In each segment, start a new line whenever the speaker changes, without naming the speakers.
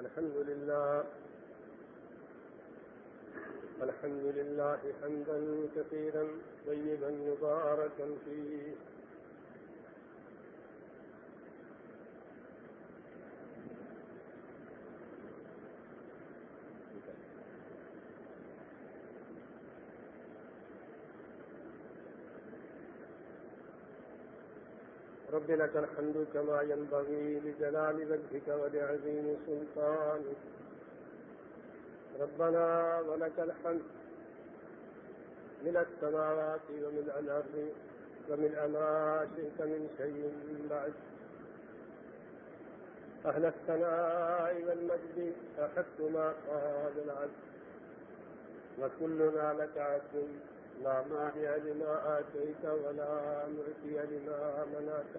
الحمد لله الحمد لله حمدا كثيرا طيبا مباركا فيه. رب لك الحمد كما ينبغي لجلال وجهك ولعظيم سلطانك. ربنا ولك الحمد من السماوات ومن الأرض ومن ما شئت من شيء بعد. أهل الثناء والمجد أحق ما قال العبد، وكلنا لك عبد. لا مانع لما آتيت ولا مرتي لما منعت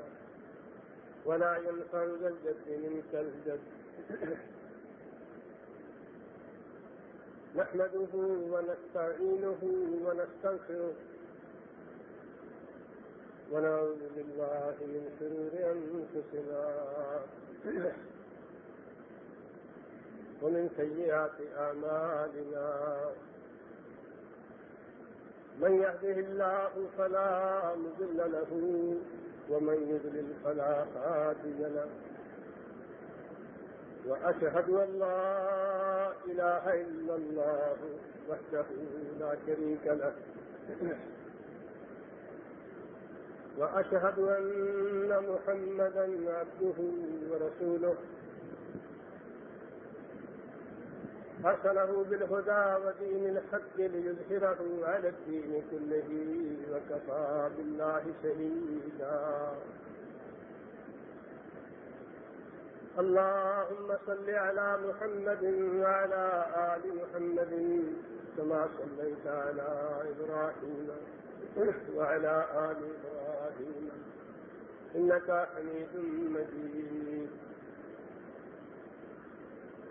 ولا ينفع ذا الجد منك الجد. نحمده ونستعينه ونستغفره ونعوذ بالله من شرور أنفسنا ومن سيئات أعمالنا. من يهده الله فلا مضل له ومن يضلل فلا هادي له. وأشهد أن لا إله إلا الله وحده لا شريك له. وأشهد أن محمدا عبده ورسوله. أرسله بالهدى ودين الحق ليظهره على الدين كله وكفى بالله شهيدا اللهم صل على محمد وعلى آل محمد كما صليت على إبراهيم وعلى آل إبراهيم إنك حميد مجيد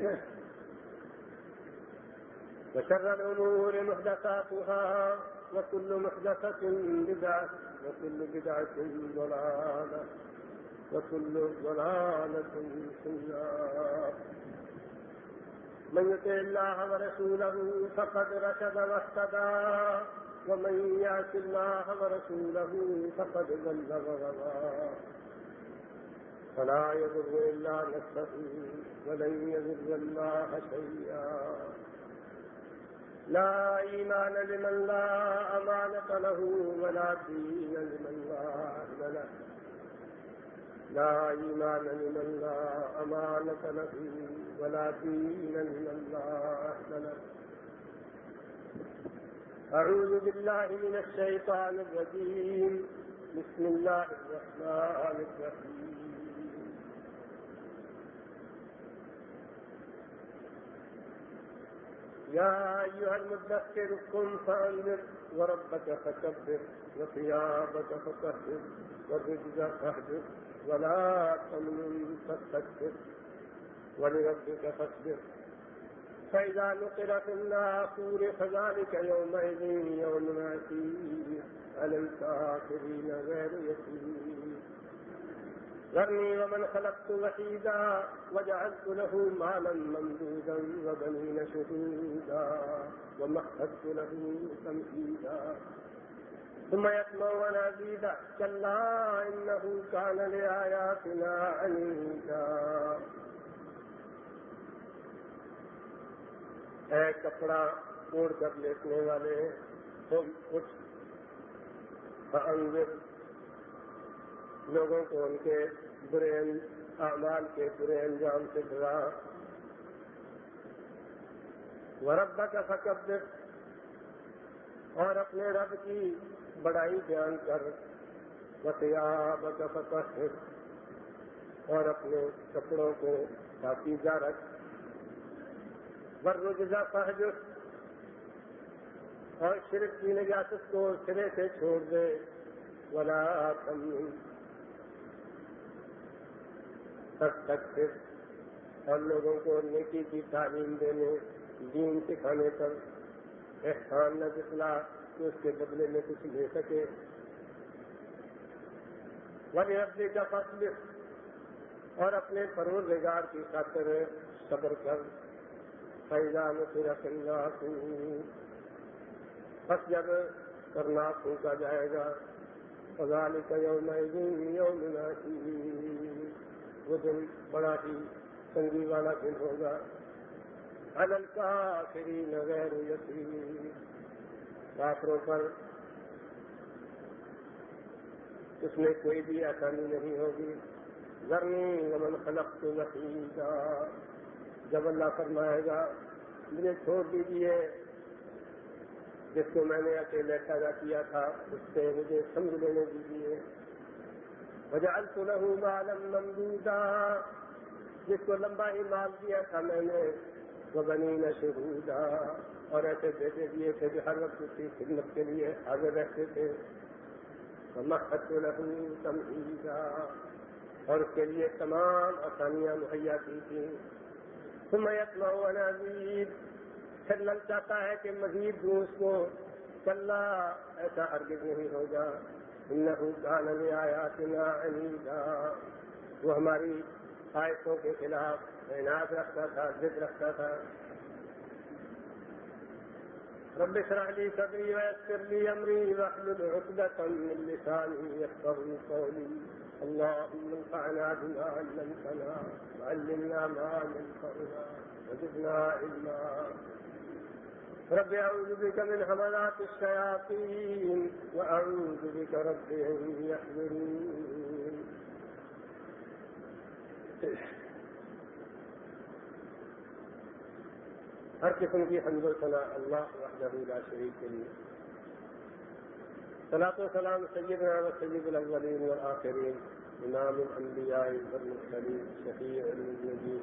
وشر الأمور محدثاتها، وكل محدثة بدعة، وكل بدعة ضلالة، وكل ضلالة في النار. من يطع الله ورسوله فقد رشد واهتدى، ومن يعص الله ورسوله فقد ضل وغوى فلا يضر إلا نفسه ولن يضر الله شيئا. لا إيمان لمن لا أمانة له ولا دين لمن لا عهد له. لا إيمان لمن لا أمانة له ولا دين لمن لا عهد له. أعوذ بالله من الشيطان الرجيم. بسم الله الرحمن الرحيم. يا أيها المدثر قم فأنذر وربك فكبر وثيابك فطهر والرجز فاهجر ولا تمنن تستكبر ولربك فاصبر. فإذا نقر في الناقور فذلك يومئذ يوم عسير. على الكافرين غير يسير؟ ذرني ومن خلقت وحيدا وجعلت له مالا ممدودا وبنين شهودا ومهدت له تمهيدا. ثم يطمع أن كلا إنه كان لآياتنا عنيدا. اے کپڑا اوڑھ کر لیٹنے والے، تم کچھ لوگوں کو ان کے برے اعمال کے، برے انجام سے ڈرا وربا کا فکبر اور اپنے رب کی بڑائی بیان کر۔ وسیاب کا فتح اور اپنے کپڑوں کو پاکیزہ رکھ۔ ورجزا فہجر اور شرک کی نجاست کو سرے سے چھوڑ دے۔ ولا کم تک تک پھر اور لوگوں کو نیکی کی تعلیم دینے، دین سکھانے پر احسان نہ دکھلا کہ اس کے بدلے میں کچھ لے سکے۔ ولی اپنے کا فصل اور اپنے پروزگار کی خاطر صبر کر۔ فیضان پھر اللہ بس جب کرنا پھونکا جائے گا فضال کا یوم یوم وہ دن بڑا ہی تنگی والا دن ہوگا۔ الل کا فری نغیر کافروں پر اس میں کوئی بھی آسانی نہیں ہوگی۔ گرمی ومن خلق تو نقیدہ جب اللہ فرمائے گا، مجھے چھوڑ دیجیے جس کو میں نے اکیلے پیدا کیا تھا، اس سے مجھے سمجھ لینے دیجیے وجہ السلح معلوم ممدودہ جس کو لمبا ہی مال دیا تھا میں نے وہ بنی نہ اور ایسے بیٹے دیے تھے جو ہر وقت اس کی خدمت کے لیے حاضر رہتے تھے۔ مقت لہو تمہیدا اور اس کے لیے تمام آسانیاں مہیا کی تھیں۔ سمیت نوید پھر لگ چاہتا ہے کہ مزید دوں اس کو چل ایسا ہرگز نہیں ہوگا۔ نہ آیا وہ ہماری آیتوں کے خلاف اعنات رکھتا تھا ضد رکھتا تھا۔ رب اشرح لي صدري ويسر لي امري واحلل عقدة من لساني يفقهوا قولي. اللهم انفعنا بما علمتنا وعلمنا ما ينفعنا وزدنا علما. رب اعوذ بك من همزات الشياطين واعوذ بك رب ان يحضرون ہر قسم کی حمد و ثنا اللہ وحدہ لا شریف کے لیے. صلاۃ و سلام سیدنا و سید الاولین والآخرین، امام الانبیاء والمرسلین، شفیع المذنبین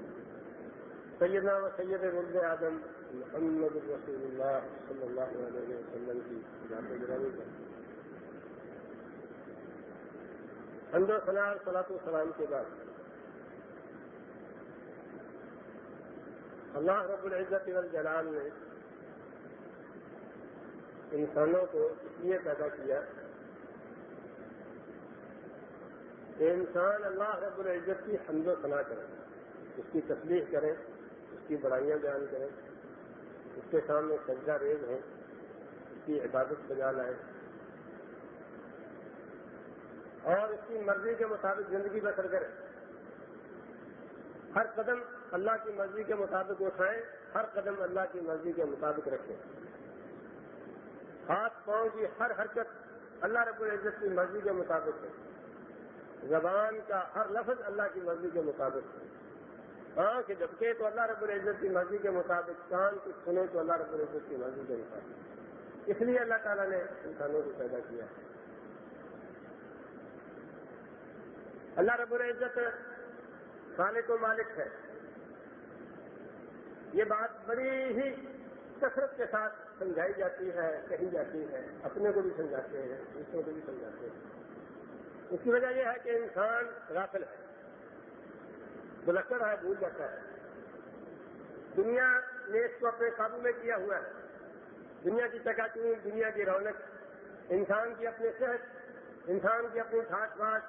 سیدنا و سید ولد آدم محمد رسول اللہ صلی اللہ علیہ وسلم کی ذات گرامی پر حمد و ثنا صلاۃ و سلام کے بعد اللہ رب العزت والجلال نے انسانوں کو اس لیے پیدا کیا کہ انسان اللہ رب العزت کی حمد و ثنا کرے، اس کی تصویر کریں اس کی بڑائیاں بیان کریں اس کے سامنے سجدہ ریز ہوں اس کی عبادت سجا لائیں اور اس کی مرضی کے مطابق زندگی بسر کریں ہر قدم اللہ کی مرضی کے مطابق اٹھائیں، ہر قدم اللہ کی مرضی کے مطابق رکھیں۔ ہاتھ، پاؤں کی ہر حرکت اللہ رب العزت کی مرضی کے مطابق ہے۔ زبان کا ہر لفظ اللہ کی مرضی کے مطابق ہے۔ ہاں، آنکھ جھپکے تو اللہ رب العزت کی مرضی کے مطابق کان کی سنے تو اللہ رب العزت کی مرضی کے مطابق۔ اس لیے اللہ تعالیٰ نے انسانوں کو پیدا کیا۔ اللہ رب العزت خالق و مالک ہے۔ یہ بات بڑی ہی کثرت کے ساتھ سمجھائی جاتی ہے، کہی جاتی ہے۔ اپنے کو بھی سمجھاتے ہیں، دوسروں کو بھی سمجھاتے ہیں۔ اس کی وجہ یہ ہے کہ انسان غافل ہے۔ بلکر ہے، بھول جاتا ہے۔ دنیا نے اس کو اپنے قابو میں کیا ہوا ہے۔ دنیا کی چکاچون دنیا کی رونق۔ انسان کی اپنی صحت، انسان کی اپنی ٹھاٹ باٹ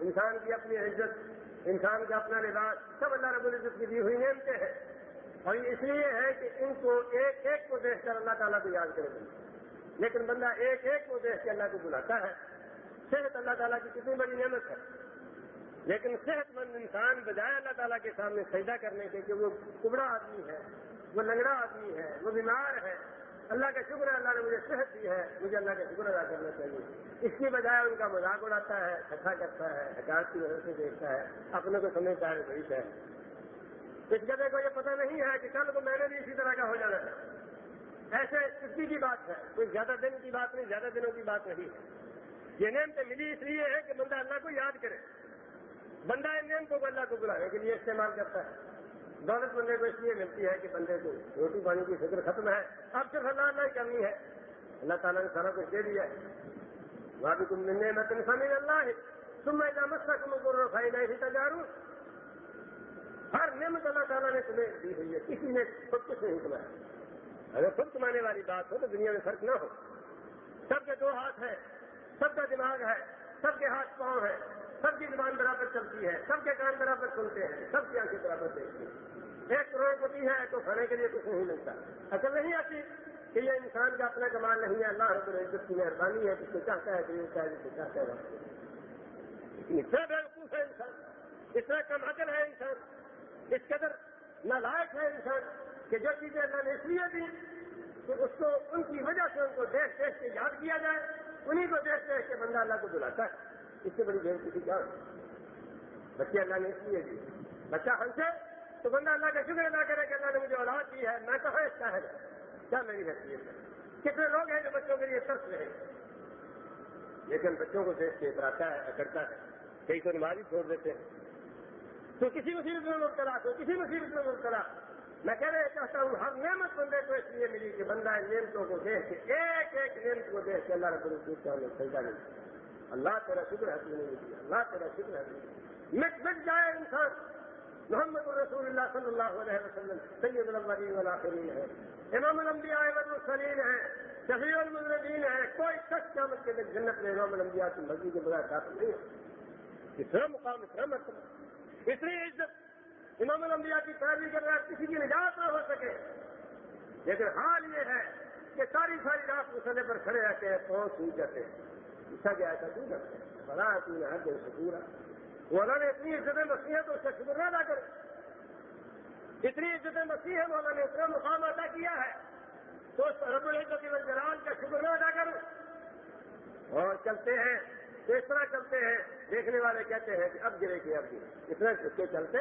انسان کی اپنی عزت، انسان کا اپنا لباس۔ سب اللہ رب العزت کی دی ہوئی نعمتیں ہیں۔ اور یہ اس لیے ہے کہ ان کو ایک ایک کو دیکھ کر اللہ تعالیٰ کو یاد کرے۔ گا لیکن بندہ ایک ایک کو دیکھ کے اللہ کو بلاتا ہے۔ صحت اللہ تعالیٰ کی کتنی بڑی نعمت ہے۔ لیکن صحت مند انسان بجائے اللہ تعالیٰ کے سامنے سجدہ کرنے کے کہ وہ کبڑا آدمی ہے، وہ لنگڑا آدمی ہے، وہ بیمار ہے۔ اللہ کا شکر ہے، اللہ نے مجھے صحت دی ہے، مجھے اللہ کا شکر ادا کرنا چاہیے۔ اس کی بجائے ان کا مذاق اڑاتا ہے اچھا کرتا ہے، حکایت کی وجہ سے دیکھتا ہے، اپنے کو سمجھتا ہے بڑی ہے۔ اس جگہ کو یہ پتہ نہیں ہے کہ کل کو میں نے بھی اسی طرح کا ہو جانا ہے۔ ایسے کسی کی بات ہے، کوئی زیادہ دن کی بات نہیں، زیادہ دنوں کی بات نہیں ہے۔ یہ نیم تو ملی اس لیے ہے کہ بندہ اللہ کو یاد کرے۔ بندہ ان کو اللہ کو بلانے کے لیے استعمال کرتا ہے۔ دولت بندے کو اس لیے ملتی ہے کہ بندے کو روٹی پانی کی فکر ختم ہے۔ اب صرف اللہ اللہ ہی کرنی ہے۔ اللہ تعالیٰ نے سارا کچھ دے دیا ہے۔ وہاں بھی تم ملنے میں تم سمجھ اللہ ہے تم میں جامت تک تم کو نہیں تجاروں ہر نعمت اللہ تعالیٰ نے تمہیں دی ہوئی ہے۔ کسی نے خود کچھ نہیں کمایا۔ اگر خود کمانے والی بات ہو تو دنیا میں فرق نہ ہو۔ سب کے دو ہاتھ ہیں، سب کا دماغ ہے، سب کے ہاتھ پاؤں ہیں۔ سب کی زبان برابر چلتی ہے، سب کے کان برابر سنتے ہیں، سب کی آنکھیں برابر دیکھتی ہیں۔ ایک کروڑ پتی ہے تو کھانے کے لیے کچھ نہیں ملتا۔ اصل نہیں آتی کہ یہ انسان کا اپنا کمال نہیں ہے، اللہ رب العزت کی مہربانی ہے، جس کو چاہتا ہے تو یہ چاہے، جس کو چاہتا ہے۔ اتنا بیوقوف ہے انسان، اتنا کم عقل ہے انسان، اس قدر نالائق ہے انسان کہ جو چیزیں اللہ نے اس لیے دی تو اس کو ان کی وجہ سے ان کو دیکھ دیکھ کے یاد کیا جائے، انہیں کو دیکھ دیکھ کے بندہ اللہ کو بلاتا ہے۔ اس سے بڑی دیر کسی کیا بچے اللہ نے اس لیے دی۔ بچہ ہنسے تو بندہ اللہ کا شکر ادا کرے کہ اللہ نے مجھے اولاد دی ہے۔ میں کہاں اس کا ہے کیا میری حیثیت ہے؟ کتنے لوگ ہیں جو بچوں کے لیے ترس رہے لیکن بچوں کو دیکھ کے اتراتا ہے، اکڑتا ہے۔ کئی کو نماز چھوڑ دیتے ہیں۔ تو کسی مصیبت میں مبتلا تو کسی مصیبت میں مبتلا۔ میں کہہ رہے چاہتا ہوں ہر نعمت بندے کو اس لیے ملی کہ بندہ نعمتوں کو دیکھ کے، ایک ایک نعمت کو دیکھ کے اللہ رب العزت کا سجدہ نہیں اللہ تیرا شکر ہے تم نے اللہ تیرا شکر ہے۔ مٹ مٹ جائے انسان۔ محمد رسول اللہ صلی اللہ علیہ وسلم، سید الاولین والآخرین ہے امام الانبیاء احمد السلیم ہے شفیع المدین ہے کوئی شخص قیامت کے دن جنت میں امام الانبیاء کی مرضی کے بغیر داخل نہیں ہے۔ اتنا مقام اتنا مرتبہ اتنی عزت۔ امام الانبیاء کی پیروی کر رہا کسی کی نجات نہ ہو سکے۔ لیکن حال یہ ہے کہ ساری ساری رات مسئلے پر کھڑے رہتے ہیں پہنچ سوچ جاتے ہیں۔ پوچھا گیا ایسا کیوں بڑا تو نے ہر دن سکورا وہ نے اتنی عزتیں بسی ہیں تو اس کا شکر نہ ادا کرے اتنی عزتیں بسی ہیں مولا نے اتنا مقام ادا کیا ہے. تو اس رب العزت جلال کا شکر. نہ ادا کرو اور چلتے ہیں. تو اس طرح چلتے ہیں. دیکھنے والے کہتے ہیں کہ اب گرے کہ اب گرے. اتنا کے چلتے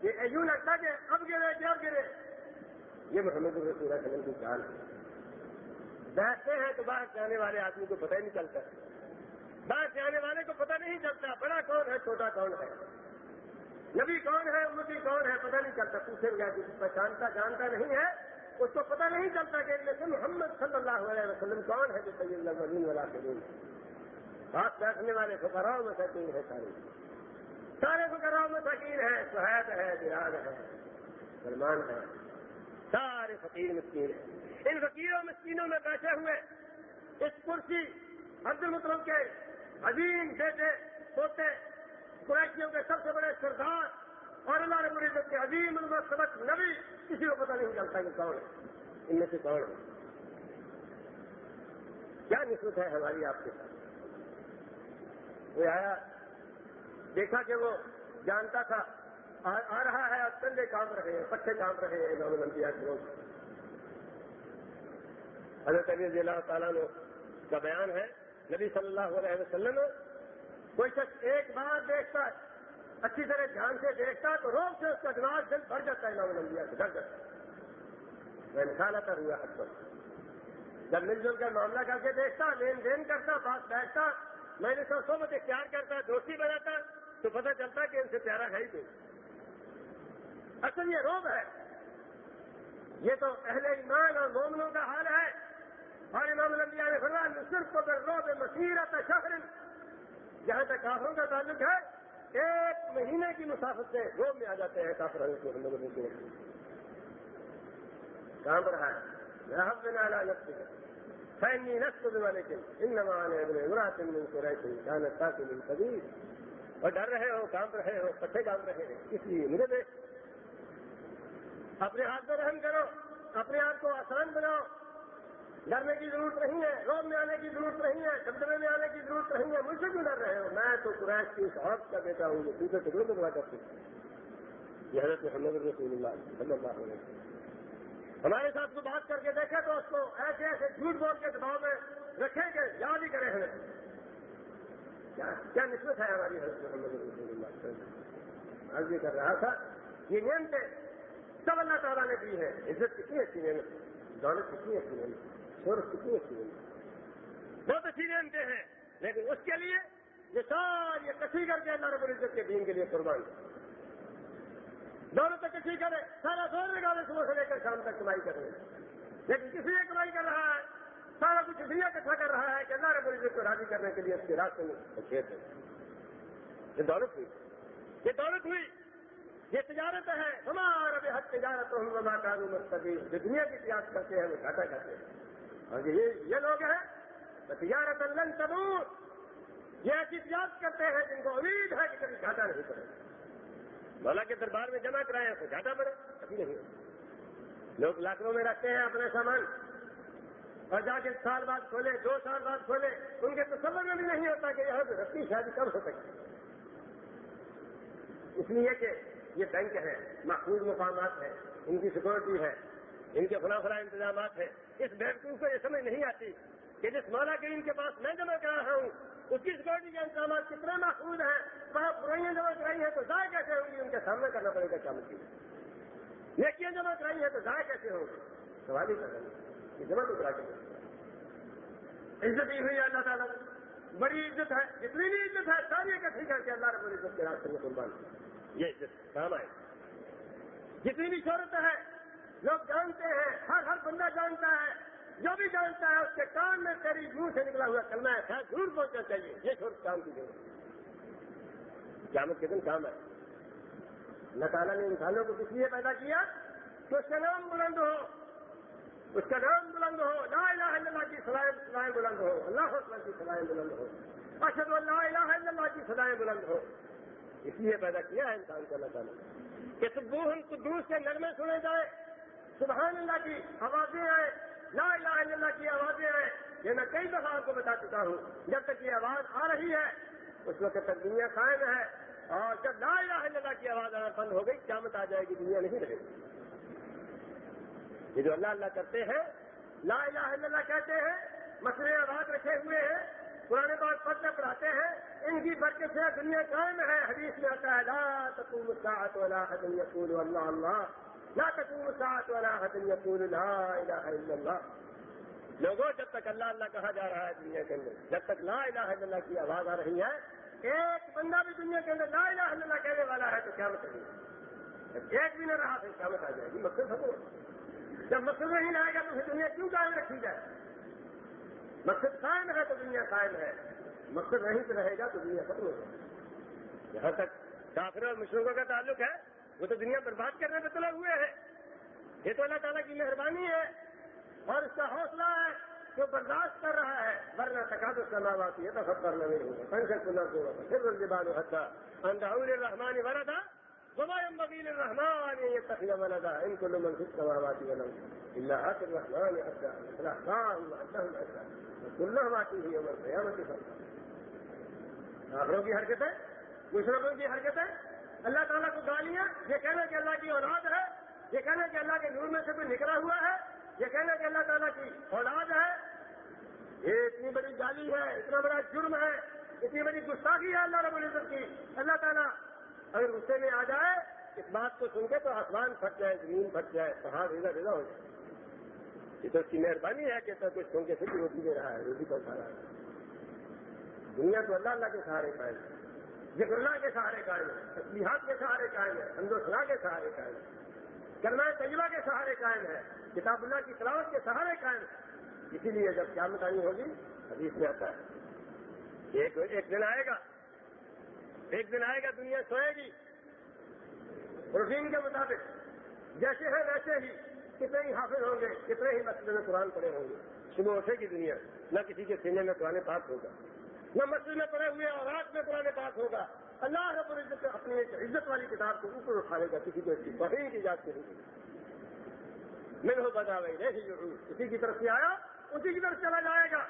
کہ یوں لگتا کہ اب گرے کہ اب گرے. یہ محمد الرسول وسلم کی چال ہے. بیٹھتے ہیں تو باہر جانے والے آدمی کو پتہ ہی نہیں چلتا. باہر سے آنے والے کو پتہ نہیں چلتا بڑا کون ہے، چھوٹا کون ہے۔ نبی کون ہے، امتی کون ہے، پتہ نہیں چلتا پوچھے گا کسی پہچانتا، جانتا نہیں ہے۔ اس کو پتہ نہیں چلتا کہ لیکن محمد صلی اللہ علیہ وسلم کون ہے جو سید اللہ والا سلیم ہے۔ ہاتھ بیٹھنے والے فکراؤ میں سکین ہے سارے۔ سارے فکراؤ میں سکین ہے سہید ہے بلاد ہے، سلمان ہے۔ سارے فقیر مسکین ہیں۔ ان فقیروں مسکینوں میں بیٹھے ہوئے اس کرسی عبد المطلب کے عظیم بیٹے پوتے قریشیوں کے سب سے بڑے سردار اور اللہ رب العزت کے عظیم المسبت نبی، کسی کو پتہ نہیں چلتا کہ کون ہے، ان میں سے کون ہے؟ کیا نسبت ہے ہماری آپ کے ساتھ؟ وہ آیا؟ دیکھا کہ وہ جانتا تھا، آ رہا ہے اور کام رہے ہیں، پٹھے کام رہے ہیں امام الانبیاء کے لوگ حضرت علی اللہ تعالیٰ کا بیان ہے نبی صلی اللہ علیہ وسلم کوئی شخص ایک بار دیکھتا ہے، اچھی طرح دھیان سے دیکھتا تو روز سے اس کا دماغ دل بھر جاتا ہے، امام الانبیاء سے ڈر جاتا ہے۔ میں نکالا ہوا حد پر جب مل جل کر معاملہ کر کے دیکھتا، لین دین کرتا، پاس بیٹھتا، میں نے سب صحبت اختیار کرتا، دوستی بناتا، تو پتہ چلتا کہ ان سے پیارا ہے ہی کوئی۔ اصل یہ روب ہے۔ یہ تو اہل ایمان اور مومنوں کا حال ہے۔ اور امام الانبیاء نے فرمایا صرف کو روب مسیرت شہر جہاں تک کافروں کا تعلق ہے، ایک مہینے کی مسافت سے روب میں آ جاتے ہیں کافر ہم لوگوں نے کہاں پر ہے؟ رحب میں نالا نقص فإني نسل بملك إنما أنا ابن امرأة من قريش كانت تاكل الكبير اور ڈر رہے ہو، کام رہے ہو، پٹھے کام رہے ہیں اس لیے مجھے دیکھ اپنے ہاتھ میں رحم کرو، اپنے آپ کو آسان بناؤ ڈرنے کی ضرورت نہیں ہے، روب میں آنے کی ضرورت نہیں ہے، دبدبے میں آنے کی ضرورت نہیں ہے، مجھ سے کیوں ڈر رہے ہو؟ میں تو قریش کی اس عورت کا بیٹا ہوں جو دوسرے ٹکڑوں کو دعا کرتی ہوں یہ حضرت محمد رسول اللہ صلی اللہ علیہ وسلم۔ ہمارے ساتھ کو بات کر کے دیکھے تو اس کو ایسے ایسے جھوٹ بول کے دباؤ میں رکھیں گے یاد ہی کرے ہمیں۔ کیا نسبت ہے ہماری حضرت محمد رسول اللہ عرض یہ کر رہا تھا، یہ نعمتیں سب اللہ تعالیٰ نے دی ہے عزت کتنی اچھی نعمت، دولت کتنی اچھی نعمت۔ شورت کتنی اچھی نعمت بہت اچھی نعمتیں ہیں، لیکن اس کے لیے یہ ساری کسی کر کے اللہ رب العزت کے دین کے لیے قربان۔ دونوں تک کسی کرے، سارا زور لگا دے، صبح سے لے کر شام تک کمائی کر رہے ہیں۔ لیکن کسی نے کمائی کر رہا ہے، سارا کچھ اس لیے اکٹھا کر رہا ہے کہ اللہ رب العزت کو راضی کرنے کے لیے اس کے راستے میں کھیت ہے۔ یہ دولت ہوئی۔ یہ دولت ہوئی۔ یہ تجارت ہے۔ ہمارا بے حد تجارت ہم وما دنیا کی تجارت کرتے ہیں، وہ گھاٹا کرتے ہیں۔ اور یہ یہ لوگ ہیں تجارت اللہ تبور یہ ایسی تجارت کرتے ہیں جن کو امید ہے کہ کبھی گھاٹا نہیں کرے مولا کے دربار میں جمع کرائے تو گھاٹا پڑے، کبھی نہیں۔ لوگ لاکھوں میں رکھتے ہیں اپنا سامان۔ اور جا کے سال بعد کھولے، دو سال بعد کھولے، ان کے تصور میں بھی نہیں ہوتا کہ یہاں رسی شادی کب ہو سکتی۔ اس لیے کہ یہ بینک ہے محفوظ مقامات ہے ان کی سیکورٹی ہے۔ ان کے فلاں فلاں انتظامات ہیں۔ اس بیوقوف کو یہ سمجھ نہیں آتی کہ جس مولا کے ان کے پاس میں جمع کرا رہا ہوں، اس کی سیکورٹی کے انتظامات کتنے محفوظ ہیں، وہاں پرائیاں جمع کرائی ہیں تو ضائع کیسے ہوں گی ان کا سامنا کرنا پڑے گا کیا مطلب نیکیاں جمع کرائی ہیں تو ضائع کیسے ہوں گی سوال ہی کر رہے جمع تو کرا کے عزت ہی ہوئی اللہ تعالیٰ بڑی عزت ہے، جتنی بھی عزت ہے، ساری اکٹھی کر کے اللہ رب العزت کے راستے میں قربان۔ یہ عزت کام آئے۔ جتنی بھی شہرت ہے لوگ جانتے ہیں، ہر ہر بندہ جانتا ہے۔ جو بھی جانتا ہے، اس کے کام میں تیری منہ سے نکلا ہوا کرنا ہے۔ خیر، ضرور پہنچنا چاہیے۔ یہ شہرت کام کی ضرورت قیامت کے دن کام ہے۔ اللہ تعالیٰ نے انسانوں کو کس لیے پیدا کیا کہ اس کا نام بلند ہو۔ اس کا نام بلند ہو۔ لا الہ الا اللہ کی سلائیں سلائیں بلند ہو۔ اللہ اکبر کی سلائیں بلند ہو۔ اشد اللہ الہ الا اللہ کی سلائیں بلند ہو۔ اس لیے پیدا کیا ہے انسان کو اللہ تعالیٰ کہ سبوہن قدوس کے نغمے سنے جائے۔ سبحان اللہ کی آوازیں آئے لا الہ الا اللہ کی آوازیں آئے یہ میں کئی دفعہ آپ کو بتا چکا ہوں۔ جب تک یہ آواز آ رہی ہے، اس وقت تک دنیا قائم ہے۔ اور جب لا الہ الا اللہ کی آواز آنا بند ہو گئی، قیامت آ جائے گی، دنیا نہیں رہے گی۔ یہ جو اللہ اللہ کرتے ہیں، لا الہ الا اللہ کہتے ہیں مسئلے آباد رکھے ہوئے ہیں پرانے بات پڑھتے پڑھاتے ہیں، ان کی برکت سے دنیا قائم ہے۔ حدیث میں آتا ہے، لا تقوم الساعت ولا حد يقول اللہ اللہ لا تقوم الساعت ولا حد يقول لا الہ الا اللہ لوگوں جب تک اللہ اللہ کہا جا رہا ہے دنیا کے اندر، جب تک لا الہ الا اللہ کی آواز آ رہی ہے، ایک بندہ بھی دنیا کے اندر لا الہ الا اللہ کہنے والا ہے تو کیا مطلب ایک بھی نہ رہا تو قیامت مطلب آ جائے گی مقصد ختم جب مقصد نہیں رہے گا تو پھر دنیا کیوں قائم رکھی جائے؟ مقصد قائم ہے تو دنیا قائم ہے۔ مقصد نہیں تو رہے گا تو دنیا ختم ہو جائے۔ جہاں تک کافر اور مشرقوں کا تعلق ہے۔ وہ تو دنیا برباد کرنے پہ تلے ہوئے ہیں۔ یہ تو اللہ تعالیٰ کی مہربانی ہے اور اس کا حوصلہ ہے جو برداشت کر رہا ہے۔ ورنہ تقاض اس کا نام آتی ہے تو سب کرنا نہیں ہوگا پنکھا سنا کو پھر رنجبان حتہ انداؤل الرحمان وردا۔ وما ينبغي للرحمن ان يتخذ ولدا۔ ان كل من في السماوات والارض الا اتى الرحمن عبدا فالاحقاهم وعدهم عبدا وكلهم اتيه يوم القيامه فردا آخروں کی حرکتیں؟ مشرقوں کی حرکتیں؟ اللہ تعالیٰ کو گالیاں، یہ کہنا کہ اللہ کی اولاد ہے، یہ کہنا کہ اللہ کے نور میں سے کوئی نکلا ہوا ہے، یہ کہنا کہ اللہ تعالیٰ کی اولاد ہے۔ یہ اتنی بڑی گالی ہے، اتنا بڑا جرم ہے، اتنی بڑی گستاخی ہے اللہ رب العزت کی۔ اللہ تعالیٰ اگر غصے میں آ جائے، اس بات کو سن کے تو آسمان پھٹ جائے، زمین پھٹ جائے، پہاڑ ادھر ادھر ہو جائے۔ یہ تو اس کی مہربانی ہے کہ سب کچھ سن کے پھر روٹی دے رہا ہے روٹی کو کھا رہا ہے۔ دنیا تو اللہ اللہ کے سہارے قائم ہے۔ ذکر اللہ کے سہارے قائم ہے تسلیحات کے سہارے قائم ہے ہندوستان کے سہارے قائم ہے، کرنا تجربہ کے سہارے قائم ہے، کتاب اللہ کی تلاوت کے سہارے قائم ہے۔ اسی لیے جب قیامت آئی ہوگی، حدیث میں آتا ہے۔ ایک ایک دن آئے گا۔ ایک دن آئے گا، دنیا سوئے گی۔ روٹین کے مطابق، جیسے ہے ویسے ہی کتنے ہی حافظ ہوں گے، کتنے ہی مسجد میں قرآن پڑے ہوں گے۔ صبح اٹھے گی دنیا، نہ کسی کے سینے میں قرآن پاک ہوگا۔ نہ مسجد میں پڑے ہوئے اور رات میں قرآن پاک ہوگا۔ اللہ رب العزت اپنی ایک عزت والی کتاب کو اوپر اٹھانے گا کسی کو بہین کی جات نہیں ہوگی میں ہو بتا رہی ضرور اسی کی طرف سے آیا، اسی کی طرف چلا جائے گا۔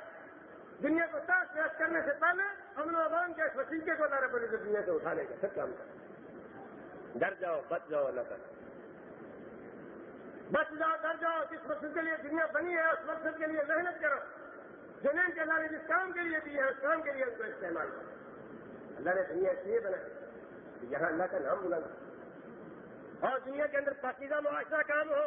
دنیا کو تاش پیش کرنے سے پہلے ہم لوگ کے وسیقے کو اللہ رب العزت دنیا سے اٹھانے کا سب کام کریں ڈر جاؤ، بچ جاؤ اللہ تعالیٰ بچ جاؤ، ڈر جاؤ، جس مقصد کے لیے دنیا بنی ہے، اس مقصد کے لیے محنت کرو۔ جنہیں کے اللہ نے جس کام کے لیے دی ہے اس کام کے لیے ان کو استعمال کرو۔ اللہ نے دنیا اس لیے بنائی یہاں اللہ کا نام بلانا ہاں، اور دنیا کے اندر پاکیزہ معاشرہ کام ہو۔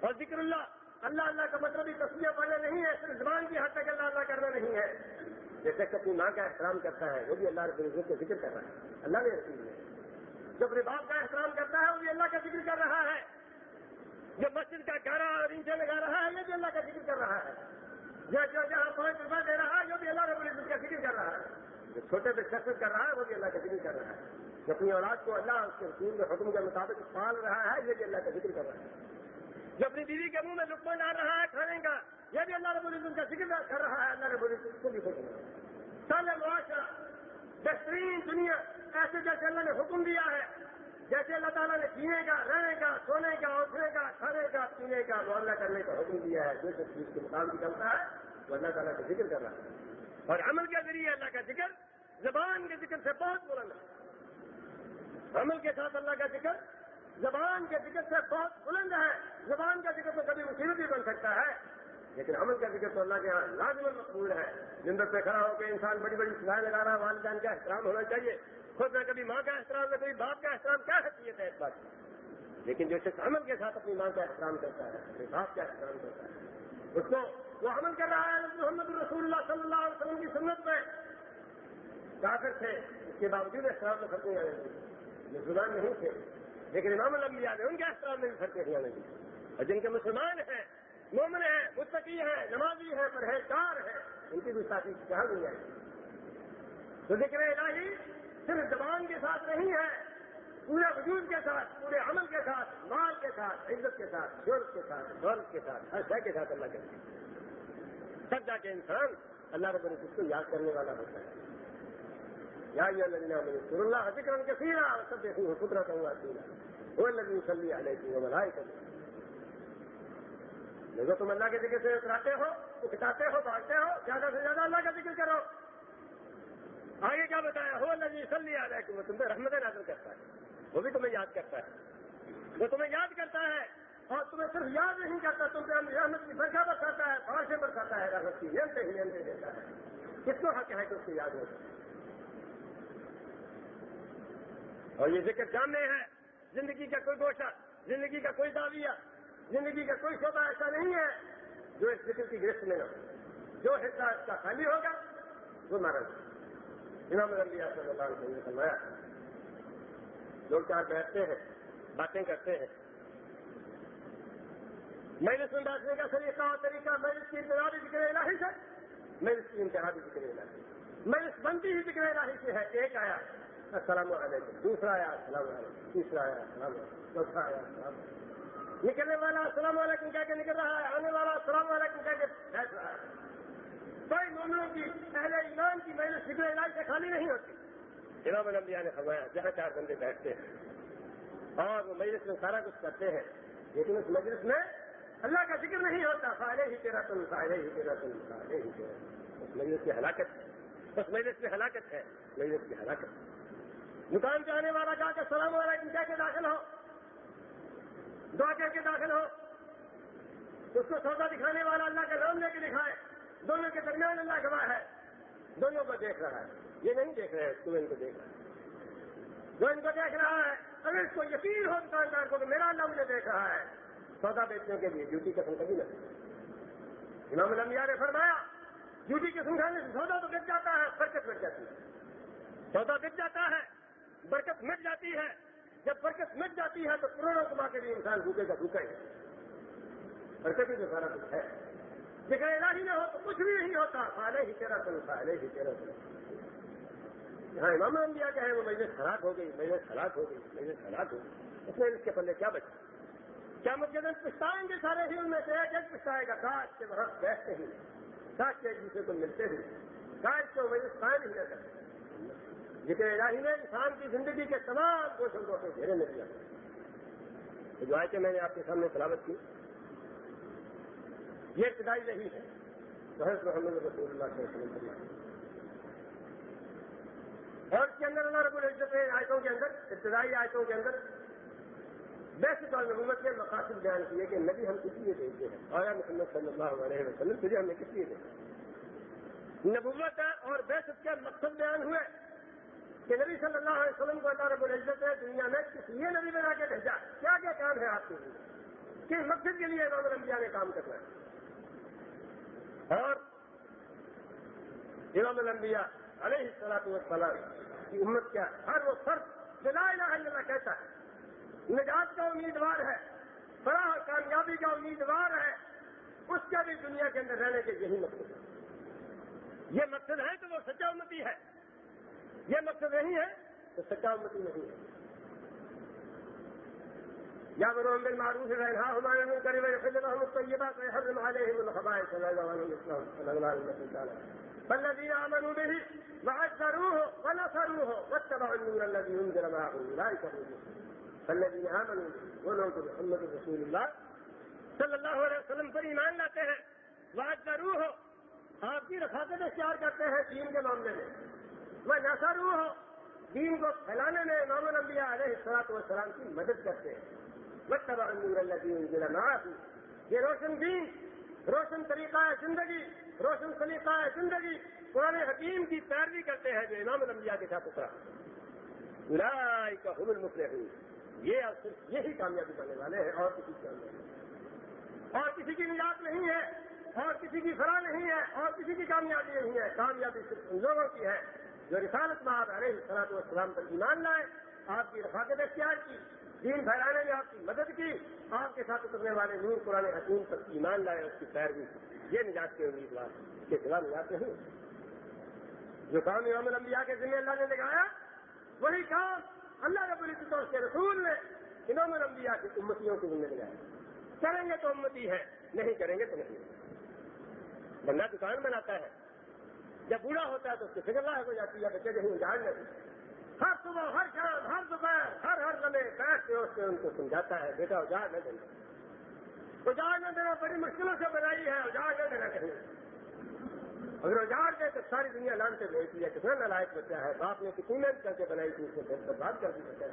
اور ذکر اللہ اللہ اللہ کا مطلب ہی تصویر پڑھنا نہیں ہے، صرف زبان کی حد تک اللہ اللہ کرنا نہیں ہے۔ جیسے کہ اپنی ماں کا احترام کرتا ہے، وہ بھی اللہ رب العزت کا ذکر کر رہا ہے۔ اللہ نے رسول ہے۔ جب رباب کا احترام کرتا ہے، وہ بھی اللہ کا ذکر کر رہا ہے۔ جو مسجد کا گارا اور انچے لگا رہا ہے، یہ بھی اللہ کا ذکر کر رہا ہے۔ جو جو جہاں پانچ روپئے دے رہا ہے، جو بھی اللہ رب العزت کا ذکر کر رہا ہے۔ جو چھوٹے پہ شخص کر رہا ہے، وہ بھی اللہ کا ذکر کر رہا ہے۔ جو اپنی اولاد کو اللہ اس کے رسول کے حکم کے مطابق پال رہا ہے، یہ بھی اللہ کا ذکر کر رہا ہے۔ جو اپنی بیوی کے منہ میں لکما ڈال رہا ہے کھانے کا، یہ بھی اللہ رب العزت کا ذکر کر رہا ہے، اللہ رب العزت کو بھی حکم سال معاشرہ، بہترین دنیا، ایسے جیسے اللہ نے حکم دیا ہے۔ جیسے اللہ تعالیٰ نے جینے کا، رہنے کا، سونے کا، اٹھنے کا، کھانے کا، پینے کا معاملہ کرنے کا حکم دیا ہے، جو سب چیز کے مقام کی چلتا ہے، وہ اللہ تعالیٰ کا ذکر کر رہا ہے۔ اور عمل کے ذریعے اللہ کا ذکر، زبان کے ذکر سے بہت بلند ہے۔ عمل کے ساتھ اللہ کا ذکر، زبان کے ذکر سے بہت بلند ہے۔ زبان کا ذکر تو کبھی مصیبت بھی بن سکتا ہے، لیکن عمل کا ذکر تو اللہ کے یہاں لازم مقبول ہے۔ جنت پہ کھڑا ہو کے انسان بڑی بڑی سلائیں لگا رہا ہے، والدین کا احترام ہونا چاہیے۔ خود میں کبھی ماں کا احترام نہ کبھی باپ کا احترام، کیا حیثیت ہے اس بات کی؟ لیکن جو شخص عمل کے ساتھ اپنی ماں کا احترام کرتا ہے، اپنے باپ کا احترام کرتا ہے، اس کو وہ عمل کر رہا ہے محمد رسول اللہ صلی اللہ علیہ وسلم کی سنت میں، کافر تھے، اس کے باوجود احترام میں فرق نہیں آنے لگی مسلمان نہیں تھے، لیکن امام الانبیاء نے ان کے احترام میں بھی فرق نہیں آنے لگی اور جن کے مسلمان ہیں، مومن ہیں، متقی ہیں، نمازی ہیں، پرہیزگار ہیں، ان کی بھی ساتھی کہاں نہیں آئی تو ذکر الہی صرف زبان کے ساتھ نہیں ہے پورے وجود کے ساتھ، پورے عمل کے ساتھ، مال کے ساتھ، عزت کے ساتھ شورت کے ساتھ دولت کے ساتھ، ہر شے کے ساتھ اللہ کرتے ہیں تب جا کے انسان اللہ رب العزت کو یاد کرنے والا ہوتا ہے۔ یا سر اللہ ذکر کے سیرا سب دیکھوں قدرت ہوں سیرا وہ لگی سلی علیہ کی وہ بلائی کر دیکھو تم اللہ کے ذکر سے اتراتے ہو، اکٹاتے ہو بانٹتے ہو، زیادہ سے زیادہ اللہ کا ذکر کرو۔ ہاں، آگے کیا بتایا؟ ہو اللہ جی سلی ہے کہ وہ تم پہ رحمت نازل کرتا ہے۔ وہ بھی تمہیں یاد کرتا ہے۔ وہ تمہیں یاد کرتا ہے۔ اور تمہیں صرف یاد نہیں کرتا، تم پہ رحمت کی برکھا برساتا ہے بارشیں برساتا ہے، رحمت کی ہی ہی دیتا ہے۔ کس کو حق ہے کہ اس کو یاد ہو؟ اور یہ ذکر جاننے ہے زندگی کا کوئی گوشہ، زندگی کا کوئی دعویہ زندگی کا کوئی شعبہ ایسا نہیں ہے جو اس ذکر کی گرفت میں نہ ہو۔ جو حصہ اس کا خالی ہوگا، وہ مرض امام الانبیاء صلی اللہ علیہ وسلم نے فرمایا، لوگ چار بیٹھتے ہیں، باتیں کرتے ہیں۔ میں نے سن بیٹھنے کا سلیقہ اور طریقہ، میں اس کی انتظار بھی ذکر الہی سے، میں اس کی انتہا بھی ذکر الہی میں اس بنتی ہی ذکر الہی سے ہے، ایک آیا، السلام علیکم، دوسرا آیا، السلام علیکم، تیسرا آیا، السلام علیکم، چوتھا آیا، السلام علیکم۔ نکلنے والا السلام علیکم کہہ کے نکل رہا ہے، آنے والا السلام علیکم کہہ کے بیٹھ رہا ہے۔ کوئی مومنوں کی جی، اہل ایمان کی محنت فکر علاج سے خالی نہیں ہوتی۔ امام الانبیاء نے فرمایا، جہاں چار بندے بیٹھتے ہیں، اور وہ مجلس میں سارا کچھ کرتے ہیں، لیکن اس مجلس میں اللہ کا ذکر نہیں ہوتا۔ فائدے ہی تیرا تم فائدے ہی تیرا تم فائدے ہی تیرا اس مجلس کی ہلاکت ہے اس مجلس میں ہلاکت ہے، مجلس کی ہلاکت۔ دکان پہ آنے والا جا کے سلام علیکم، کہہ کے داخل ہو۔ دعا کہہ کے داخل ہو۔ اس کو سودا دکھانے والا اللہ کا نام لے کے دکھائے۔ دونوں کے درمیان اللہ گواہ ہے۔ دونوں کو دیکھ رہا ہے۔ یہ نہیں دیکھ رہے ہیں تم ان کو دیکھ رہا ہے۔ جو ان کو دیکھ رہا ہے، اگر اس کو یقین ہو دکاندار کو کہ میرا اللہ مجھے دیکھ رہا ہے۔ سودا بیچنے کے لیے ڈیوٹی قسم کبھی نہ امام الانبیاء نے فرمایا، ڈیوٹی قسم کھانے سے سودا تو بک جاتا ہے، برکت مٹ جاتی ہے۔ سودا بک جاتا ہے، برکت مٹ جاتی ہے۔ جب برکت مٹ جاتی ہے، تو کروڑوں کما کے بھی انسان بھوکے کا بھوکا ہی برکت ہی جو سارا کچھ ہے۔ ذکر الہی نہ ہو تو کچھ بھی نہیں ہوتا۔ فالے ہی تیرا سن فالے ہی تیرا سن جہاں امام انبیاء کا ہے وہ مجھے خراب ہو گئی مجھے خراب ہو گئی مجھے خراب ہو گئی۔ اس میں اس کے پلے کیا بچا کیا مطلب پچھتائیں گے سارے ہی ان میں سے؟ ایک ایک پچھتائے گا۔ کاش کے وہاں بیٹھتے ہی، کاش کے ایک دوسرے کو ملتے ہی، کاش کو مجھے قائم ہی نہ کرتے۔ ذکر الہی نے انسان کی زندگی کے تمام کوششوں کو گھیرے میں دیا۔ جو آئے میں نے آپ کے سامنے تلاوت کی یہ ابتدائی نہیں ہے۔ بحث محمد رسول اللہ صلی اللہ علیہ وسلم اور اس کے اندر اللہ رب العزت آیتوں کے اندر، ابتدائی آیتوں کے اندر بیسٹ اور نبوت کے مقاصد بیان کیے کہ نبی ہم کس لیے دیکھتے ہیں۔ اور محمد صلی اللہ علیہ وسلم تجھے ہم نے کس لیے دیکھا نبوت اور بیسٹ کے مقصد بیان ہوئے کہ نبی صلی اللہ علیہ وسلم کو اللہ رب العزت نے دنیا میں کس لیے نبی بنا کے بھیجا؟ کیا کیا کام ہے آپ کے لیے؟ کس مقصد کے لیے امام الانبیاء نے کام کرنا ہے؟ اور امام الانبیاء علیہ السلاط والسلام کی امت کیا؟ ہر وہ فرد جو لا الہ الا اللہ کہتا ہے، نجات کا امیدوار ہے بڑا کامیابی کا امیدوار ہے، اس کا بھی دنیا کے اندر رہنے کے یہی مقصد ہے۔ یہ مقصد ہے تو وہ سچا امتی ہے۔ یہ مقصد نہیں ہے تو سچا امتی نہیں ہے۔ یا وہ روم بن معروف رہا ہمارے من کرے ہوئے فضل احمد طیبہ تو ہر مالے ہی الخبائے صلی اللہ علیہ وسلم صلی اللہ علیہ وسلم. فالذين آمنوا به وعزروه ونصروه واتبعوا النور الذي ينزل معه. أولئك هم المفلحون. فالذين آمنوا به ولو محمد رسول الله صلی اللہ علیہ وسلم پر ایمان لاتے ہیں. وعزروه آپ کی رفاقت اختیار کرتے ہیں دین کے معاملے میں. وہ نسرو ہو دین کو پھیلانے میں امام الانبیاء علیہ السلاط والسلام کی مدد کرتے ہیں. واتبعوا النور الذي ينزل معه یہ روشن دین، روشن طریقہ ہے زندگی، روشن سلیقہ ہے زندگی، قرآن حکیم کی پیروی کرتے ہیں جو امام الانبیاء کے ساتھ اترا۔ لڑائی کا المفلحون۔ یہ اب صرف یہی کامیابی کرنے والے ہیں، اور کسی کی کامیابی اور کسی کی نجات نہیں ہے، اور کسی کی فراہ نہیں ہے، اور کسی کی کامیابی نہیں ہے۔ کامیابی صرف ان لوگوں کی ہے جو رسالت مار علیہ السلاط والسلام پر ایمان لائے، آپ کی رفاقت اختیار کی۔ دین پھیلانے میں آپ کی مدد کی، آپ کے ساتھ اترنے والے نور قرآن حکیم پر ایمان لائے، اس کی پیروی یہ نجات کے امیدوار کے سوا نجات نہیں۔ جو کام امام الانبیاء کے ذمہ اللہ نے لگایا، وہی کام اللہ رب العزت اور اس کے رسول نے امام الانبیاء کی امتیوں کے ذمہ لگایا۔ کریں گے تو امتی ہے نہیں کریں گے تو نہیں۔ بندہ دکان بناتا ہے۔ جب بوڑھا ہوتا ہے تو اس کی فکر لاحق ہو جاتی ہے، بچے کہیں اجاڑ نہیں۔ ہر صبح، ہر شام، ہر دوپہر، ہر ہر لمحے بیٹھ کے اس سے ان کو سمجھاتا ہے، بیٹا، اجاڑ نہ دینا۔ اجاڑ نہ دینا، بڑی مشکلوں سے بنائی ہے، اجاڑ نہ دینا کہیں۔ اگر اجاڑ دے تو ساری دنیا لان سے بھیجتی ہے، کتنا نالائق بچہ ہے۔ باپ نے کتنی محنت کر کے بنائی تھی، اس سے برباد کر دی بچہ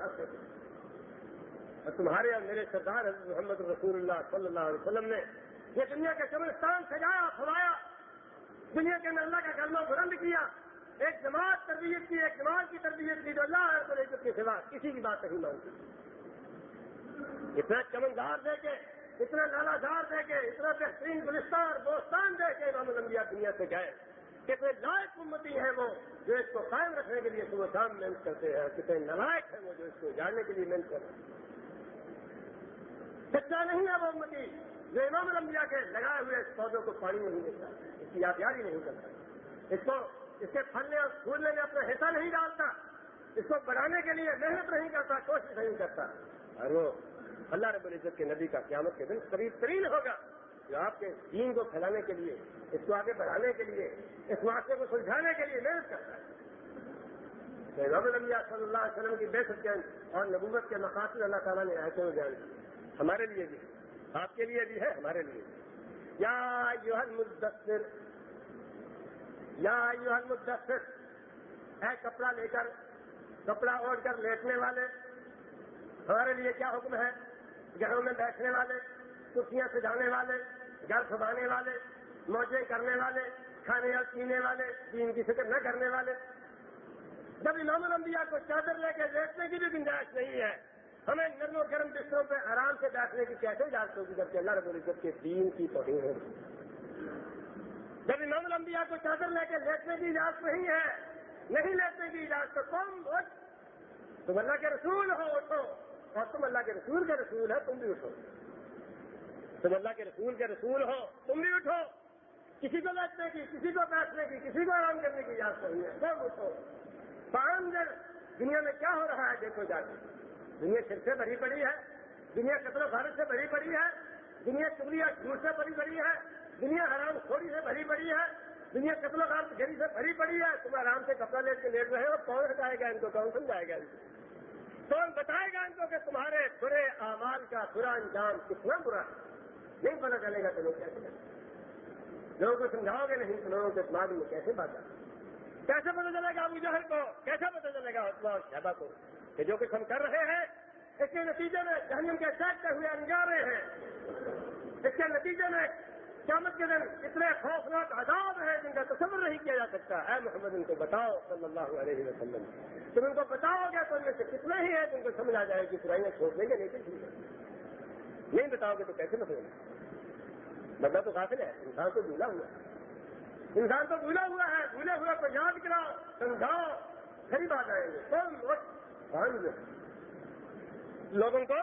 اور تمہارے اور میرے سردار حضرت محمد رسول اللہ صلی اللہ علیہ وسلم نے یہ دنیا کا قبرستان سجایا پھوایا دنیا کے اندر اللہ کا کلمہ بلند کیا۔ ایک جماعت تربیت کی، ایک جماعت کی تربیت کی جو اللہ رب العزت کے سوا کسی کی بات نہیں مانتی۔ اتنا چمنگار دے کے، اتنا لالا دار دے کے، اتنا بہترین گلستان اور دے کے امام الانبیاء دنیا سے گئے۔ کتنے لائق امتی ہیں وہ جو اس کو قائم رکھنے کے لیے صبح شام محنت کرتے ہیں کتنے نلائق ہیں وہ جو اس کو جاننے کے لیے محنت کرتے ہیں۔ سچا نہیں ہے وہ امتی جو امام الانبیاء کے لگائے ہوئے اس پودوں کو پانی نہیں دیتا، اس کی یادیاری نہیں کرتا۔ اس کو اس کے پھلنے اور پھولنے میں اپنا حصہ نہیں ڈالتا۔ اس کو بڑھانے کے لیے محنت نہیں کرتا، کوشش نہیں کرتا۔ اور وہ اللہ رب العزت کے نبی کا قیامت کے دن قریب ترین ہوگا۔ جو آپ کے دین کو پھیلانے کے لیے، اس کو آگے بڑھانے کے لیے، اس معاشرے کو سلجھانے کے لیے محنت کرتا ہے۔ رب المیہ صلی اللہ علیہ وسلم کی بے سکتے اور نبوت کے مقاصد اللہ تعالیٰ نے ایسے ہو جان۔ ہمارے لیے بھی، آپ کے لیے بھی ہے، ہمارے لیے یا یوہن مدثر یا یوہن مدثر اے کپڑا لے کر، کپڑا اوڑھ کر لیٹنے والے، ہمارے لیے کیا حکم ہے؟ گھروں میں بیٹھنے والے کرسیاں سجانے والے، گھر سجانے والے، موجیں کرنے والے، کھانے اور پینے والے، دین کی فکر نہ کرنے والے۔ جب امام الانبیاء کو چادر لے کے لیٹنے کی بھی گنجائش نہیں ہے، ہمیں نرم و گرم بستروں پہ آرام سے بیٹھنے کی کیسے اجازت ہوگی جبکہ اللہ رب العزت کے دین کی توہین ہے۔ جب امام الانبیاء کو چادر لے کے لیٹنے کی اجازت نہیں ہے، نہیں لیٹنے کی اجازت، تو کم اٹھ تم اللہ کے رسول ہو، اٹھو۔ اور تم اللہ کے رسول کے رسول ہے، تم بھی اٹھو۔ تم اللہ کے رسول کے رسول ہو، تم بھی اٹھو۔ کسی کو بیٹھنے کی، کسی کو بیٹھنے کی، کسی کو آرام کرنے کی اجازت نہیں ہے، سب اٹھو۔ پان دنیا میں کیا ہو رہا ہے، دیکھو جا کے۔ دنیا سر سے بھری پڑی ہے، دنیا قتل و بھارت سے بھری پڑی ہے، دنیا چگلیا جھوٹ سے بھری پڑی ہے۔ دنیا حرام خوری سے بھری پڑی ہے۔ دنیا قتل و غارت گھری سے بھری پڑی ہے۔ تم آرام سے کپڑا لے کے لیٹ رہے ہو، کون ہٹائے گا ان کو، کون سمجھائے گا ان کو؟ کون بتائے گا ان کو کہ تمہارے برے اعمال کا برا انجام کتنا برا ہے؟ نہیں پتا چلے گا تو لوگ کیسے لوگوں کو سمجھاؤ گے نہیں تو لوگوں کے دماغ میں کیسے بات کیسے پتا چلے گا ابو جہر کو؟ کیسے پتا چلے گا اور شہبہ کو کہ جو کچھ ہم کر رہے ہیں، اس کے نتیجے میں جہنم کے چیک ہوئے انگارے ہیں۔ اس کے نتیجے میں قیامت کے دن اتنے خوفناک عذاب ہیں جن کا تصور نہیں کیا جا سکتا۔ ہے محمد، ان کو بتاؤ صلی اللہ علیہ وسلم۔ تم ان کو بتاؤ گے تو ان میں سے کتنے ہی ہیں جن کو سمجھ آ جائے کہ پرائیاں چھوڑ دیں گے نہیں تو نہیں بتاؤ گے تو کیسے بتائیں بندہ تو قاتل ہے، انسان تو بھولا ہوا ہے۔ انسان تو بھولا ہوا ہے، بھولے ہوئے کو یاد کراؤ، سمجھاؤ۔ صحیح بات آئیں گے۔ کون لوگوں کو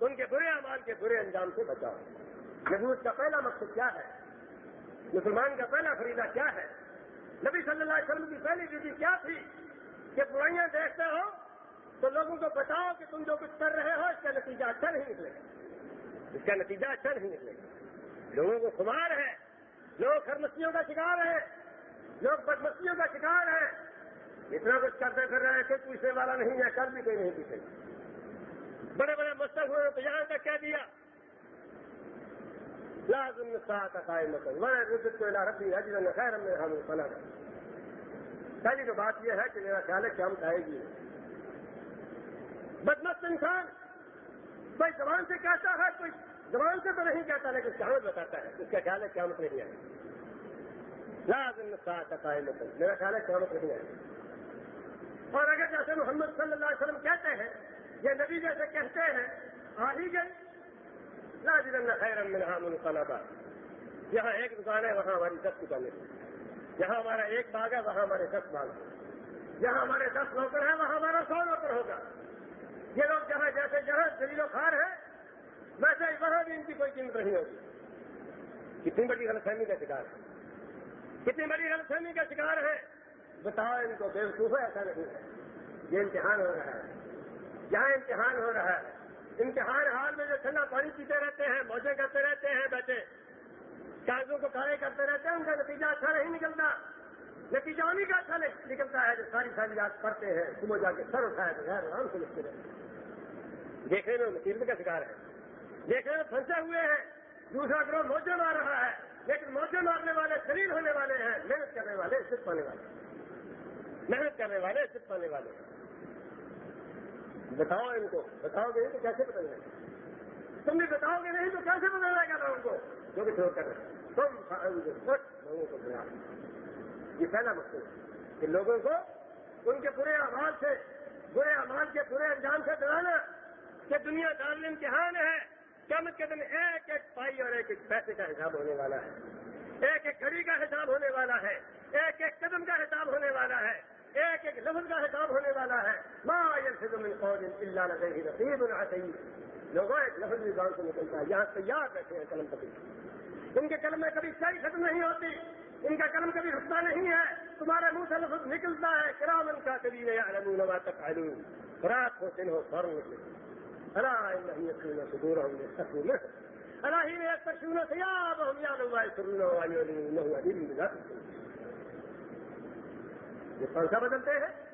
ان کے برے اعمال کے برے انجام سے بچاؤ۔ نبوت کا پہلا مقصد کیا ہے؟ مسلمان کا پہلا فریضہ کیا ہے؟ نبی صلی اللہ علیہ وسلم کی پہلی ڈیوٹی کیا تھی کہ برائیاں دیکھتے ہو تو لوگوں کو بتاؤ کہ تم جو کچھ کر رہے ہو، اس کا نتیجہ اچھا نہیں نکلے گا۔ اس کا نتیجہ اچھا نہیں نکلے گا۔ لوگوں کو خمار ہے۔ لوگ خرمستیوں کا شکار ہے لوگ بدمستیوں کا شکار ہے اتنا کچھ کرتے پھر رہے ہیں کوئی پوچھنے والا نہیں ہے، کر بھی کوئی نہیں پوچھے بڑے بڑے مستق ہوئے، تو یہاں تک کہہ دیا لازم کا قائم بڑے رزت کو ربی حجر خیر میں ہم فنا پہلی تو بات یہ ہے کہ میرا خیال ہے کہ ہم کہے گی۔ بدمست انسان کوئی زبان سے کہتا ہے، کوئی زبان سے تو نہیں کہتا، لیکن قیامت بتاتا ہے۔ اس کا خیال ہے قیامت نہیں آئے لازم کا قائم میرا خیال ہے قیامت نہیں آئے اور اگر جیسے محمد صلی اللہ علیہ وسلم کہتے ہیں یہ نبی جیسے کہتے ہیں، آ ہی گئی لاجن خیر منخلا یہاں ایک دکان ہے، وہاں ہماری دس دکانیں جہاں ہمارا ایک باغ ہے، وہاں ہمارے دس باغ ہیں۔ جہاں ہمارے دس نوکر ہیں، وہاں ہمارا سو نوکر ہوگا۔ یہ لوگ جہاں جیسے جہاں دلیل و خار ہے، ویسے وہاں بھی ان کی کوئی قیمت نہیں ہوگی کتنی بڑی غلط فہمی کا شکار ہے۔ کتنی بڑی غلط فہمی کا شکار ہے۔ بتاؤ، ان کو بے وقوف ہے، ایسا نہیں ہے۔ یہ امتحان ہو رہا ہے۔ یہاں امتحان ہو رہا ہے۔ امتحان حال میں جو ٹھنڈا پانی پیتے رہتے ہیں موجے کرتے رہتے ہیں، بیٹھے۔ کاغذوں کو کھڑے کرتے رہتے ہیں، ان کا نتیجہ اچھا نہیں نکلتا۔ نتیجہ انہیں کا اچھا نکلتا ہے جو ساری ساری یاد پڑھتے ہیں صبح جا کے سر اٹھائے تو غیر آرام سے لکھتے رہتے دیکھنے میں مصیبت کا شکار ہے دیکھنے میں پھنسے ہوئے ہیں۔ دوسرا گروہ موجے مار رہا ہے، لیکن موجے مارنے والے شریر ہونے والے ہیں، محنت کرنے والے، عزت پانے والے۔ محنت کرنے والے، عزت پانے والے۔ ہیں بتاؤ ان کو۔ بتاؤ گے تو کیسے بدل جائے گا تم بھی بتاؤ گے نہیں تو کیسے بدل جائے گا لوگوں کو؟ جو بھی چھوڑ کر تم لوگوں کو بنا یہ پہلا مقصد ہے کہ لوگوں کو ان کے برے آواز سے، برے آواز کے برے انجام سے ڈرانا کہ دنیا دار امتحان ہے۔ کم کے دن ایک ایک پائی اور ایک ایک پیسے کا حساب ہونے والا ہے۔ ایک ایک گھڑی کا حساب ہونے والا ہے۔ ایک ایک قدم کا حساب ہونے والا ہے۔ ایک ایک لفظ کا حساب ہونے والا ہے۔ ما من قول الا لديه رقيب عتيد لوگوں ایک لفظ بھی گاؤں سے نکلتا ہے۔ یہاں تیار بیٹھے ہیں قلم پتی ان کے قلم میں کبھی ساری ختم نہیں ہوتی ان کا قلم کبھی رکتا نہیں ہے۔ تمہارے منہ سے لفظ نکلتا ہے۔ کرامن کا کبھی نہیں ما تفعلون۔ رات ہو دن ہو فوراً نکلے اللہ نہیں یقین صدور ہوں گے سکون اللہ ہی میں تشون سیاب ہم یا لوگ سرون ہوا یہ پنکھا بدلتے ہیں۔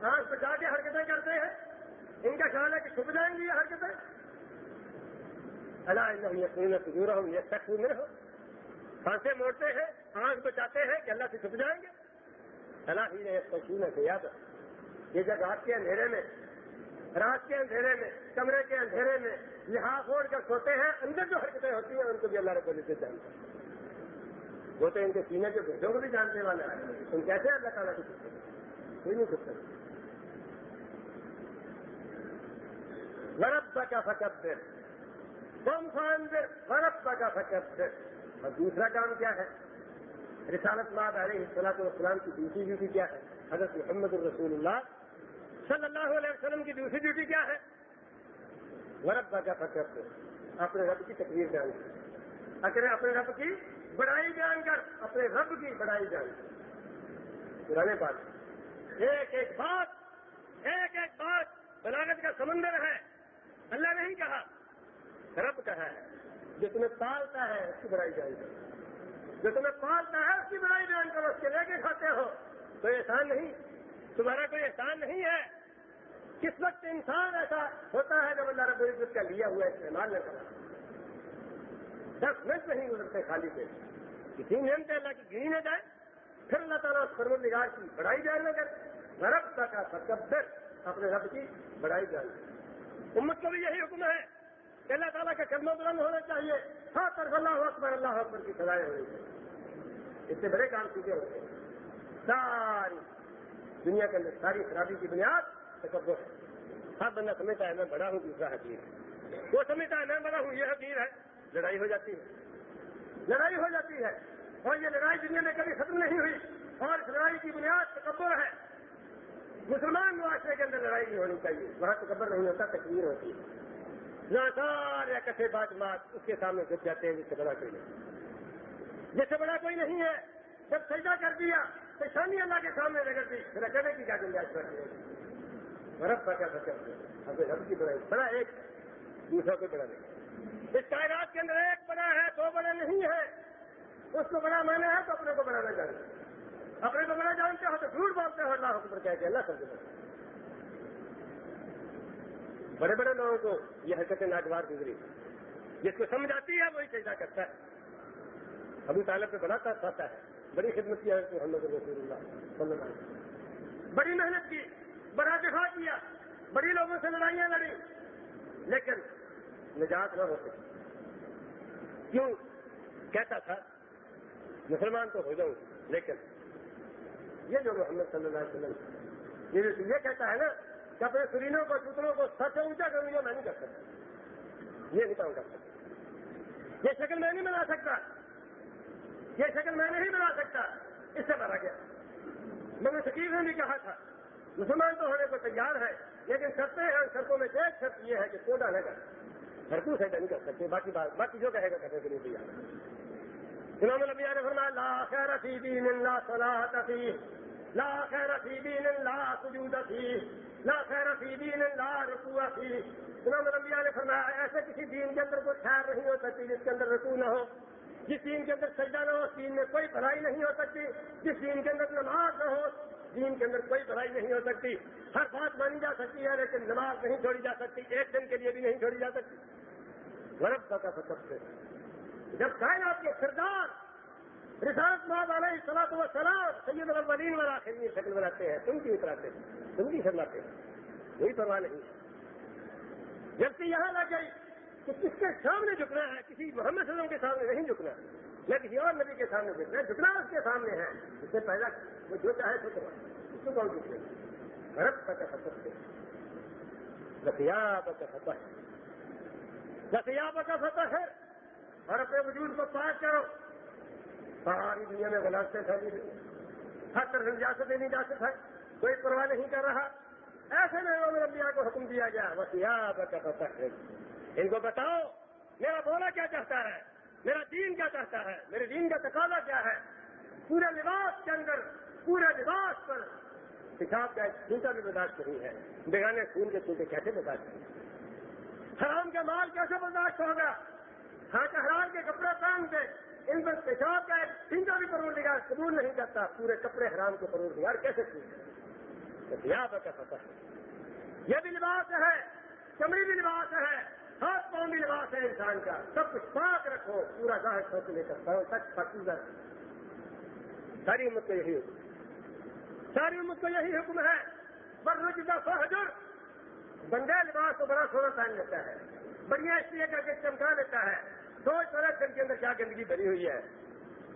آنکھ پہ جا کے حرکتیں کرتے ہیں۔ ان کا خیال ہے کہ چھپ جائیں گی یہ حرکتیں۔ اللہ اللہ یقین سجورا ہوں یہ شخص میں ہو۔ پھانسے موڑتے ہیں، آنکھ بچاتے ہیں کہ اللہ سے چھپ جائیں گے۔ اللہ ہی نے تشین سے یاد یہ جب رات کے اندھیرے میں، رات کے اندھیرے میں، کمرے کے اندھیرے میں لحاظ اوڑ کر سوتے ہیں، اندر جو حرکتیں ہوتی ہیں، ان کو بھی اللہ رب سے جانتے ہیں وہ تو ان کے سینے کے گردوں کو بھی جاننے والا ہے تم کیسے اللہ تعالیٰ کی سکتے کوئی نہیں سکتا ورب کا فکر تم خان دیر ورب کا فکر اور دوسرا کام کیا ہے؟ رسالت ماد علیہ السلاط والسلام کی دوسری ڈیوٹی کیا ہے؟ حضرت محمد الرسول اللہ صلی اللہ علیہ وسلم کی دوسری ڈیوٹی کیا ہے؟ ورب کا فکر اپنے رب کی تقریر جان اگر اپنے رب کی بڑائی جان کر، اپنے رب کی بڑائی جان کر۔ پرانے بات ایک ایک بات، ایک ایک بات بلاغت کا سمندر ہے۔ اللہ نہیں کہا، رب کہا ہے۔ جو تمہیں پالتا ہے، اس کی بڑائی جان کر۔ جو تمہیں پالتا ہے، اس کی بڑائی جان کر۔ اس کے لے کے کھاتے ہو۔ کوئی احسان نہیں، تمہارا کوئی احسان نہیں ہے۔ کس وقت انسان ایسا ہوتا ہے جب اللہ رب العزت کا لیا ہوا استعمال نہ کرا دس منٹ نہیں گزرتے خالی سے کسی نعمت اللہ کی گری نہ جائے پھر اللہ تعالیٰ اس نگار کی بڑائی جان نہ کرے رب کا تکبر اپنے رب کی بڑائی جان امت کو بھی یہی حکم ہے کہ اللہ تعالیٰ کا قدم بلند ہونا چاہیے۔ ہاں طرف اللہ اکبر اللہ اکبر کی سزائیں ہونی چاہیے اس سے بڑے کام سیکھے ہوتے ہیں ساری دنیا کے اندر ساری خرابی کی بنیاد تکبر ہے۔ ہر بندہ سمجھتا ہے، میں بڑا ہوں، دوسرا حقیر۔ ہے وہ سمجھتا ہے، میں بڑا ہوں، یہ حقیر ہے۔ لڑائی ہو جاتی ہے۔ لڑائی ہو جاتی ہے اور یہ لڑائی دنیا میں کبھی ختم نہیں ہوئی اور اس لڑائی کی بنیاد تکبر ہے۔ مسلمان معاشرے کے اندر لڑائی نہیں ہونی چاہیے۔ وہاں تکبر نہیں ہوتا، تکبیر ہوتی ہے۔ سارے اکٹھے بات بات اس کے سامنے جھک جاتے ہیں، جس سے بڑا کوئی نہیں۔ جس سے بڑا کوئی نہیں ہے، جب سجدہ کر دیا پیشانی اللہ کے سامنے رگڑ دی، پھر کی کیا گنجائش کر دی برف کا کیا سکتے اب رب کی بڑا بڑا ایک دوسرا کوئی بڑا نہیں۔ اس کائنات کے اندر ایک بڑا ہے، دو بڑا نہیں ہے۔ اس کو بڑا مانا ہے تو اپنے کو بڑا نہ جانتے اپنے کو بڑا جانتے ہو تو جھوٹ بولتے ہو، اللہ حکم کہہ کے اللہ کر بڑے بڑے لوگوں کو یہ حرکتیں ناگوار گزری۔ جس کو سمجھ آتی ہے، وہی سجدہ کرتا ہے۔ ابو طالب پہ بڑا آتا ہے۔ بڑی خدمت کیا ہے محمد رسول اللہ صلی اللہ علیہ وسلم۔ بڑی محنت کی بڑا دفاع کیا۔ بڑی لوگوں سے لڑائیاں لڑی لیکن نجات نہ ہو سکی کیوں؟ کہتا تھا، مسلمان تو ہو جاؤں، لیکن یہ جو محمد صلی اللہ علیہ وسلم یہ جو یہ کہتا ہے نا کہ اپنے سرینوں کو ستروں کو سچ اونچا کروں، یہ میں نہیں کر سکتا۔ یہ نہیں کام کر سکتا۔ یہ شکل میں نہیں بنا سکتا۔ یہ شکل میں نہیں بنا سکتا۔ اس سے بنا گیا۔ میں نے شکیل نے بھی کہا تھا، مسلمان تو ہونے کو تیار ہے، لیکن شرطیں ہیں، شرطوں میں ایک شرط یہ ہے کہ کوٹا نہ کر ہرکو سے نہیں کر سکتے، باقی بات باقی جو کہے گا کرنے کے لیے تیار امام الانبیاء نے فرمایا، لا خیر فی دین اللہ صلاح فی، لا خیر فی دین اللہ سجود فی، لا خیر فی دین اللہ رکوع فی۔ امام الانبیاء نے فرمایا، ایسے کسی دین کے اندر کوئی خیر نہیں ہو سکتی جس کے اندر رکوع نہ ہو۔ جس دین کے اندر سجدہ نہ ہو، اس دین میں کوئی بھلائی نہیں ہو سکتی۔ جس دین کے اندر نماز نہ ہو دین کے اندر کوئی بھلائی نہیں ہو سکتی۔ ہر بات مانی جا سکتی ہے، لیکن نماز نہیں چھوڑی جا سکتی، ایک دن کے لیے بھی نہیں چھوڑی جا سکتی۔ غرب کا سب سے۔ جب کائنات کے سردار رسالت محمد علیہ سلاط و سلام سید الاولین والا آخری شکل بناتے ہیں، تم کی اتراتے ہیں؟ تم کی شرماتے ہیں۔ کوئی پرواہ نہیں۔ جبکہ یہاں لگ گئی کہ کس کے سامنے جھکنا ہے، کسی محمد صلی اللہ علیہ وسلم کے سامنے نہیں جھکنا یا کسی اور نبی کے سامنے جھکنا ہے، جھکنا اس کے سامنے ہے۔ اس سے پہلا وہ جو چاہے تو کروا اس کو کون جھکنے غرب کا کیا فتح ہے رفیاب کا فتح ہے رفیاب کا فتح ہے، اور اپنے وجود کو پاک کرو۔ ساری دنیا میں غلطیں پھیلی ہوئی۔ ہر طرح ریاستیں نہیں جا سکتا۔ کوئی پرواہ نہیں کر رہا۔ ایسے میں انبیاء کو حکم دیا گیا وسیاب کا فتح ہے۔ ان کو بتاؤ، میرا بولا کیا چاہتا ہے؟ میرا دین کیا چاہتا ہے؟ میرے دین کا تقاضا کیا ہے؟ پورے لباس کے اندر، پورے لباس پر۔ پیشاب کا ایک چھوٹا بھی برداشت نہیں ہے۔ بیگانے خون کے چھوٹے کیسے برداشت نہیں حرام کا مال کیسے برداشت ہوگا؟ ہاں حرام کے کپڑے پہن کے ان پر پیشاب کا ایک چھینٹا بھی پرور قبول نہیں کرتا، پورے کپڑے حرام کے پرور کیسے چھوٹ کا ہے؟ یہ بھی لباس ہے، چمڑی بھی لباس ہے، ہاتھ پاؤں بھی لباس ہے انسان کا۔ سب کچھ پاک رکھو، پورا گاہ سوچ لے کر پاؤں تک پکیزر ساری امت کو یہی حکم ساری امت کو یہی حکم ہے۔ بر رج کا فہجر بندے لباس کو بڑا سونا پہن لیتا ہے، بڑھیا اس لیے کر کے چمکا لیتا ہے۔ سوچ طرح دل کے اندر کیا گندگی بھری ہوئی ہے؟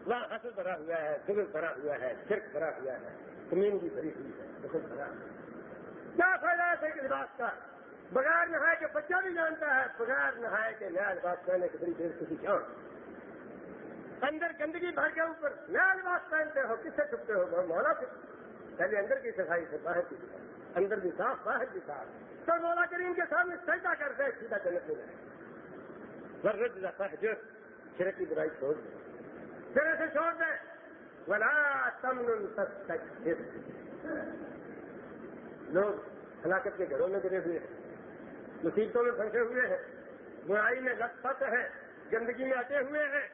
وہاں حسل بھرا ہوا ہے، دل بھرا ہوا ہے، شرک بھرا ہوا ہے، زمین بھری ہوئی ہے بہت بھرا کیا فائدہ ہے کہ لباس کا؟ بغیر نہائے کے بچہ بھی جانتا ہے، بغیر نہائے کے نیا لباس پہننے کی بڑی دیر کسی کیوں؟ اندر گندگی بھر کے اوپر نیا لباس پہنتے ہو، کس سے چھپتے ہو؟ مولا سے۔ پہلے اندر کی صفائی سے، باہر کی صفائی۔ اندر بھی صاف، باہر بھی صاف۔ تو مولا کریم کے سامنے سجدہ کرتے سیدھا جنت میں ورد رکھا ہے جو شرک کی برائی چھوڑ دے۔ پھر سے چھوڑ دے۔ ولا تمن تک لوگ ہلاکت کے گھروں میں گرے ہوئے ہیں مصیبتوں میں پھنسے ہوئے ہیں برائی میں لت پت ہے گندگی میں اٹے ہوئے ہیں۔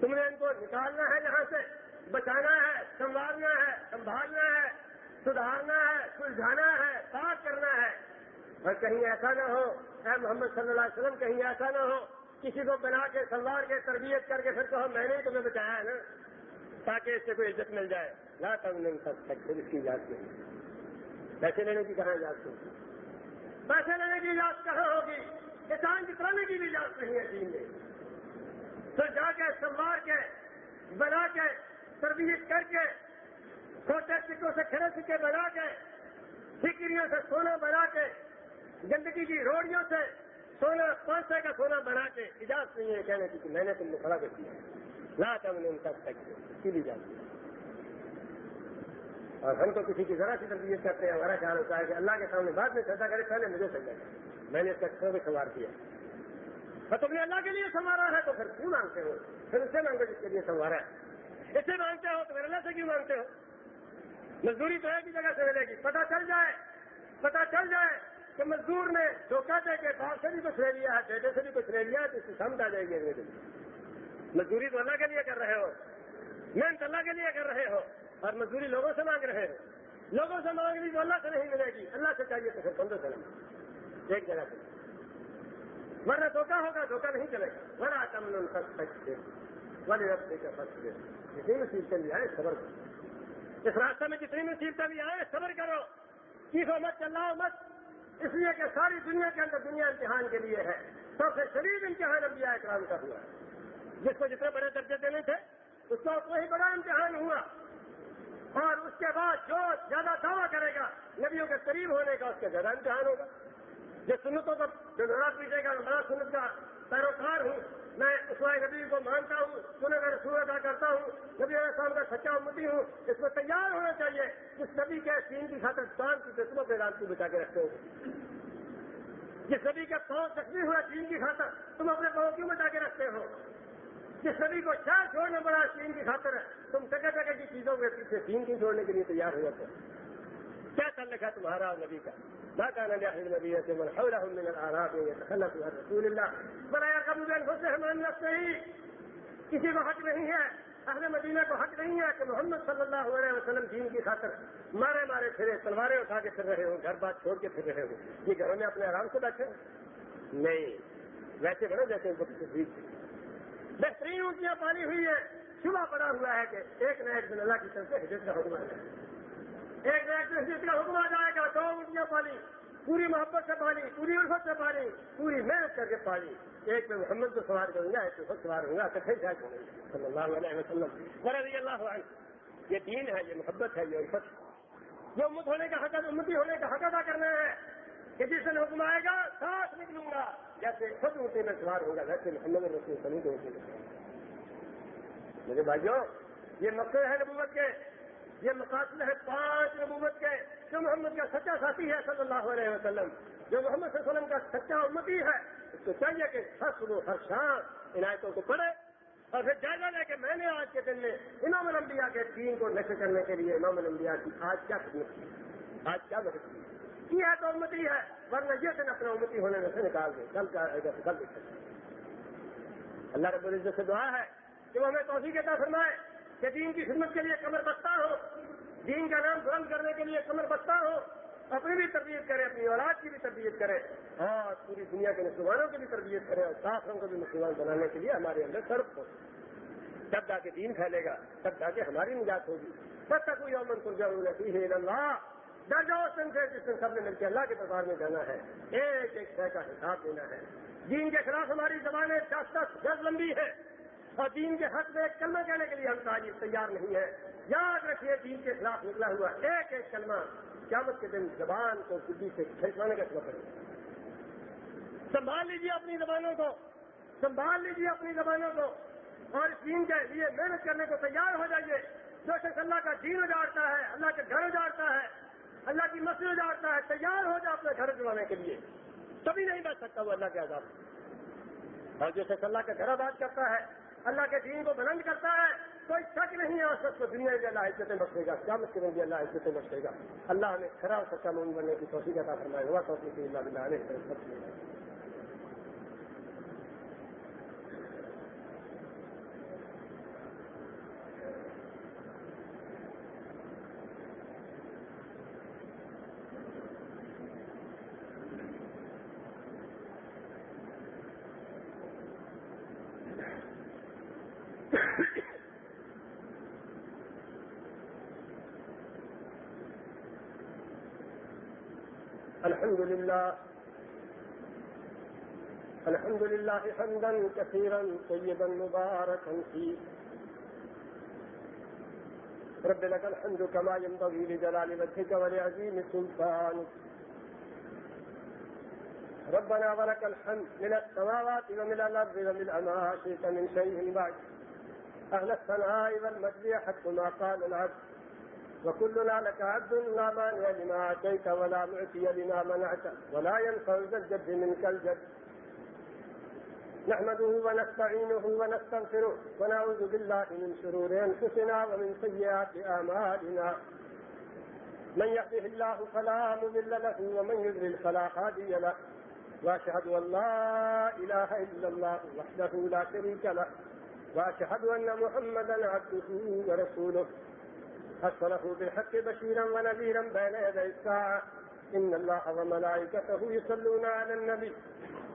تم نے ان کو نکالنا ہے یہاں سے بچانا ہے سنوارنا ہے سنبھالنا ہے۔ سدھارنا ہے، سلجھانا ہے پاک کرنا ہے؟ اور کہیں ایسا نہ ہو، اے محمد صلی اللہ علیہ وسلم، کہیں ایسا نہ ہو، کسی کو بنا کے سنوار کے تربیت کر کے پھر کہو، میں نے تمہیں بچایا ہے نا، تاکہ اس سے کوئی عزت مل جائے۔ لا تم نہیں سک سکتے اس کی اجازت نہیں۔ پیسے لینے کی کہاں اجازت ہوگی؟ پیسے لینے کی اجازت کہاں ہوگی؟ کسان کترانے کی بھی اجازت نہیں ہے دین میں۔ تو جا کے سنوار کے، بنا کے تربیت کر کے چھوٹے سکوں سے کھڑے سکے بنا کے ٹھیکریوں سے سونا بنا کے، گندگی کی روڑیوں سے سونا، پانچ سو کا سونا بنا کے اجازت نہیں ہے، کہنے کی میں نے تم نے کھڑا کر دیا۔ لا تم نے ان تک تک جاتی اور ہم تو کسی کی ذرا سی تربیت کرتے ہیں، ہمارا خیال ہوتا ہے کہ اللہ کے سامنے بعد میں سجا کرے، پہلے مجھے سجا کرے۔ میں نے اس کا کھو بھی سوار کیا تو تم نے اللہ کے لیے سنوارا ہے، تو پھر کیوں مانگتے ہو؟ پھر اسے مانگو جس کے لیے سنوارا ہے۔ اسے مانگتے ہو تو پھر اللہ سے کیوں مانگتے ہو؟ مزدوری تو ایک ہی جگہ سے ملے گی۔ پتا چل جائے پتا چل جائے کہ مزدور نے دھوکہ دے کے باپ سے بھی کچھ لے لیا ہے بیٹے سے بھی کچھ لے لیا ہے، تو اس کی سمجھ آ جائے گی اگلے دن۔ مزدوری تو اللہ کے لیے کر رہے ہو، محنت اللہ کے لیے کر رہے ہو، اور مزدوری لوگوں سے مانگ رہے ہو۔ لوگوں سے مانگ لی تو اللہ سے نہیں ملے گی، اللہ سے چاہیے تو پھر پندرہ سے ایک جگہ سے۔ ورنہ دھوکہ ہوگا، دھوکہ نہیں چلے گا۔ بڑا کم سکتے بڑے رستے کا فصل جتنی مصیبتیں بھی آئے صبر کرو اس راستے میں جتنی مصیبتیں بھی آئے صبر کرو۔ چیخو مت، چلاؤ مت۔ اس لیے کہ ساری دنیا کے اندر دنیا امتحان کے لیے ہے۔ سب سے شدید امتحان انبیاء اکرام کا ہوا۔ جس کو جتنے بڑے درجے دینے تھے، اس کا وہی بڑا امتحان ہوا۔ اور اس کے بعد جو زیادہ دعویٰ کرے گا، نبیوں کے قریب ہونے کا، اس کا زیادہ امتحان ہوگا۔ جو سنتوں کو جو نہ پیچھے گا بڑا سنت کا پیروکار ہوں۔ میں اسماعی نبی کو مانتا ہوں، سنے کا رسول ادا کرتا ہوں، نبی علیہ السلام کا سچا امتی ہوں، اس میں تیار ہونا چاہیے جس نبی کے سین کی خاطر چاند کی قسموں کے رات کو بچا کے رکھتے ہو جس نبی کا پاؤں زخمی ہوا چین کی خاطر، تم اپنے پاؤں کیوں بچا کے رکھتے ہو؟ جس نبی کو شہر چھوڑنا پڑا چین کی خاطر تم جگہ جگہ کی چیزوں کے پیچھے چین کی چھوڑنے کے لیے تیار ہو؟ جاتے کیا تعلق ہے تمہارا اور نبی کا؟ ما كان لأهل المدينة من حولهم من الأعراب أن يتخلفوا عن رسول الله. ولا يرغبوا بأنفسهم عن نفسه کسی کو حق نہیں ہے اہل مدینہ کو حق نہیں ہے کہ محمد صلی اللہ علیہ وسلم دین کی خاطر مارے مارے پھرے تلواریں اٹھا کے پھر رہے ہوں، گھر بات چھوڑ کے پھر رہے ہوں۔ یہ گھروں میں اپنے آرام سے بیٹھے؟ نہیں۔ ویسے بڑے جیسے ان کو بہترین اونٹیاں پانی ہوئی ہے صبح پڑا ہوا ہے کہ ایک نہ ایک دن اللہ کی طرف سے ہجرت کا حکم آ جائے ایک نہ ایک کا حکم آ جائے گا، دو اونٹیاں پانی پوری محبت سے پانی پوری الفت سے پانی پوری محنت کر کے پانی ایک میں محمد کو سوار کروں گا، ایک میں خود سوار ہوں گا کٹھے جا کے صلی اللہ علیہ وسلم۔ رضی اللہ عنہ، یہ دین ہے، یہ محبت ہے، یہ الفت جو امت ہونے کا حق امتی ہونے کا حق ادا کرنا ہے۔ کہ جس دن حکم آئے گا، ساتھ نکلوں گا۔ جیسے خود اونٹے میں سوار ہوگا ویسے محمد رسول سنی کے اونٹے میں۔ میرے بھائیوں، یہ مقصد ہے نبوت کے۔ یہ مقاصد ہے پانچ نبوت کے جو محمد کا سچا ساتھی ہے صلی اللہ علیہ وسلم۔ جو محمد صلی اللہ علیہ وسلم کا سچا امتی ہے، اس کو چاہیے کہ ہر صبح، ہر شام عنایتوں کو پڑھے اور پھر جائزہ لے کہ میں نے آج کے دن میں امام الانبیاء کے دین کو نشر کرنے کے لیے امام الانبیاء کی آج کیا خدمت کی؟ آج کیا مدد کی؟ ہے تو امتی ہے، ورنہ یہ دن اپنا امتی ہونے میں سے نکال دیں کل کا کل اللہ رب العزت سے دعا ہے کہ وہ ہمیں توفیق عطا فرمائے۔ کہ دین کی خدمت کے لیے کمر بستہ ہو، دین کا نام بلند کرنے کے لیے کمر بستہ ہو، اپنی بھی تربیت کرے، اپنی اولاد کی بھی تربیت کرے۔ اور پوری دنیا کے مسلمانوں کی بھی تربیت کرے اور کافروں کو بھی مسلمان بنانے کے لیے ہمارے اندر سرف ہو۔ تب جا کے دین پھیلے گا، تب جا کے ہماری نجات ہوگی۔ تب تک کوئی امن سرجی ہے اللہ ڈر جاؤ سن سے، جس دن سب نے مل کے اللہ کے دربار میں جانا ہے۔ ایک ایک شہ کا حساب دینا ہے۔ دین کے خلاف ہماری زبانیں دس دس گز لمبی ہے اور دین کے حق میں ایک کلمہ کہنے کے لیے ہم تعریف تیار نہیں ہے یاد رکھیے دین کے خلاف نکلا ہوا ایک ایک کلمہ قیامت کے دن زبان کو کسی سے کھینچوانے کا سبب ہے سنبھال لیجیے اپنی زبانوں کو۔ سنبھال لیجیے اپنی زبانوں کو۔ اور اس دین کے لیے محنت کرنے کو تیار ہو جائیے۔ جو شخص اللہ کا دین اجاڑتا ہے، اللہ کے گھر اجاڑتا ہے، اللہ کی مسجد اجاڑتا ہے، تیار ہو جائے اپنے گھر جڑانے کے لیے۔ کبھی نہیں بچ سکتا وہ اللہ کے آزاد اور جو شخص اللہ کا گھر آباد کرتا ہے اللہ کے دین کو بلند کرتا ہے، کوئی شک نہیں ہے اس کو دنیا میں اللہ عزتیں بخشے گا کیا مت بھی اللہ عزتیں بخشے گا۔ اللہ ہمیں خراب اور سچا مومن بننے کی توفیق عطا فرمائے ہوا توفیق اللہ بلّہ علیہ الحمد لله. الحمد لله حمدا كثيرا طيبا مباركا فيه. رب لك الحمد كما ينبغي لجلال وجهك ولعظيم سلطانك. ربنا ولك الحمد من السماوات ومن الأرض ومن ما شئت من شيء بعد. أهل الثناء والمجد حق ما قال العبد. وكلنا لك عبد لا مانع لما اتيت ولا معطي لما منعت ولا ينفع ذا الجد منك الجد. نحمده ونستعينه ونستغفره ونعوذ بالله من شرور انفسنا ومن سيئات اعمالنا من يهده الله فلا مضل له ومن يضلل فلا هادي له. واشهد ان لا اله الا الله وحده لا شريك له. واشهد ان محمدا عبده ورسوله. ارسله بالحق بشيرا ونذيرا بين يدي الساعة. إن الله وملائكته يصلون على النبي.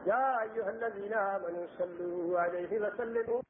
يا أيها الذين آمنوا صلوا عليه وسلموا.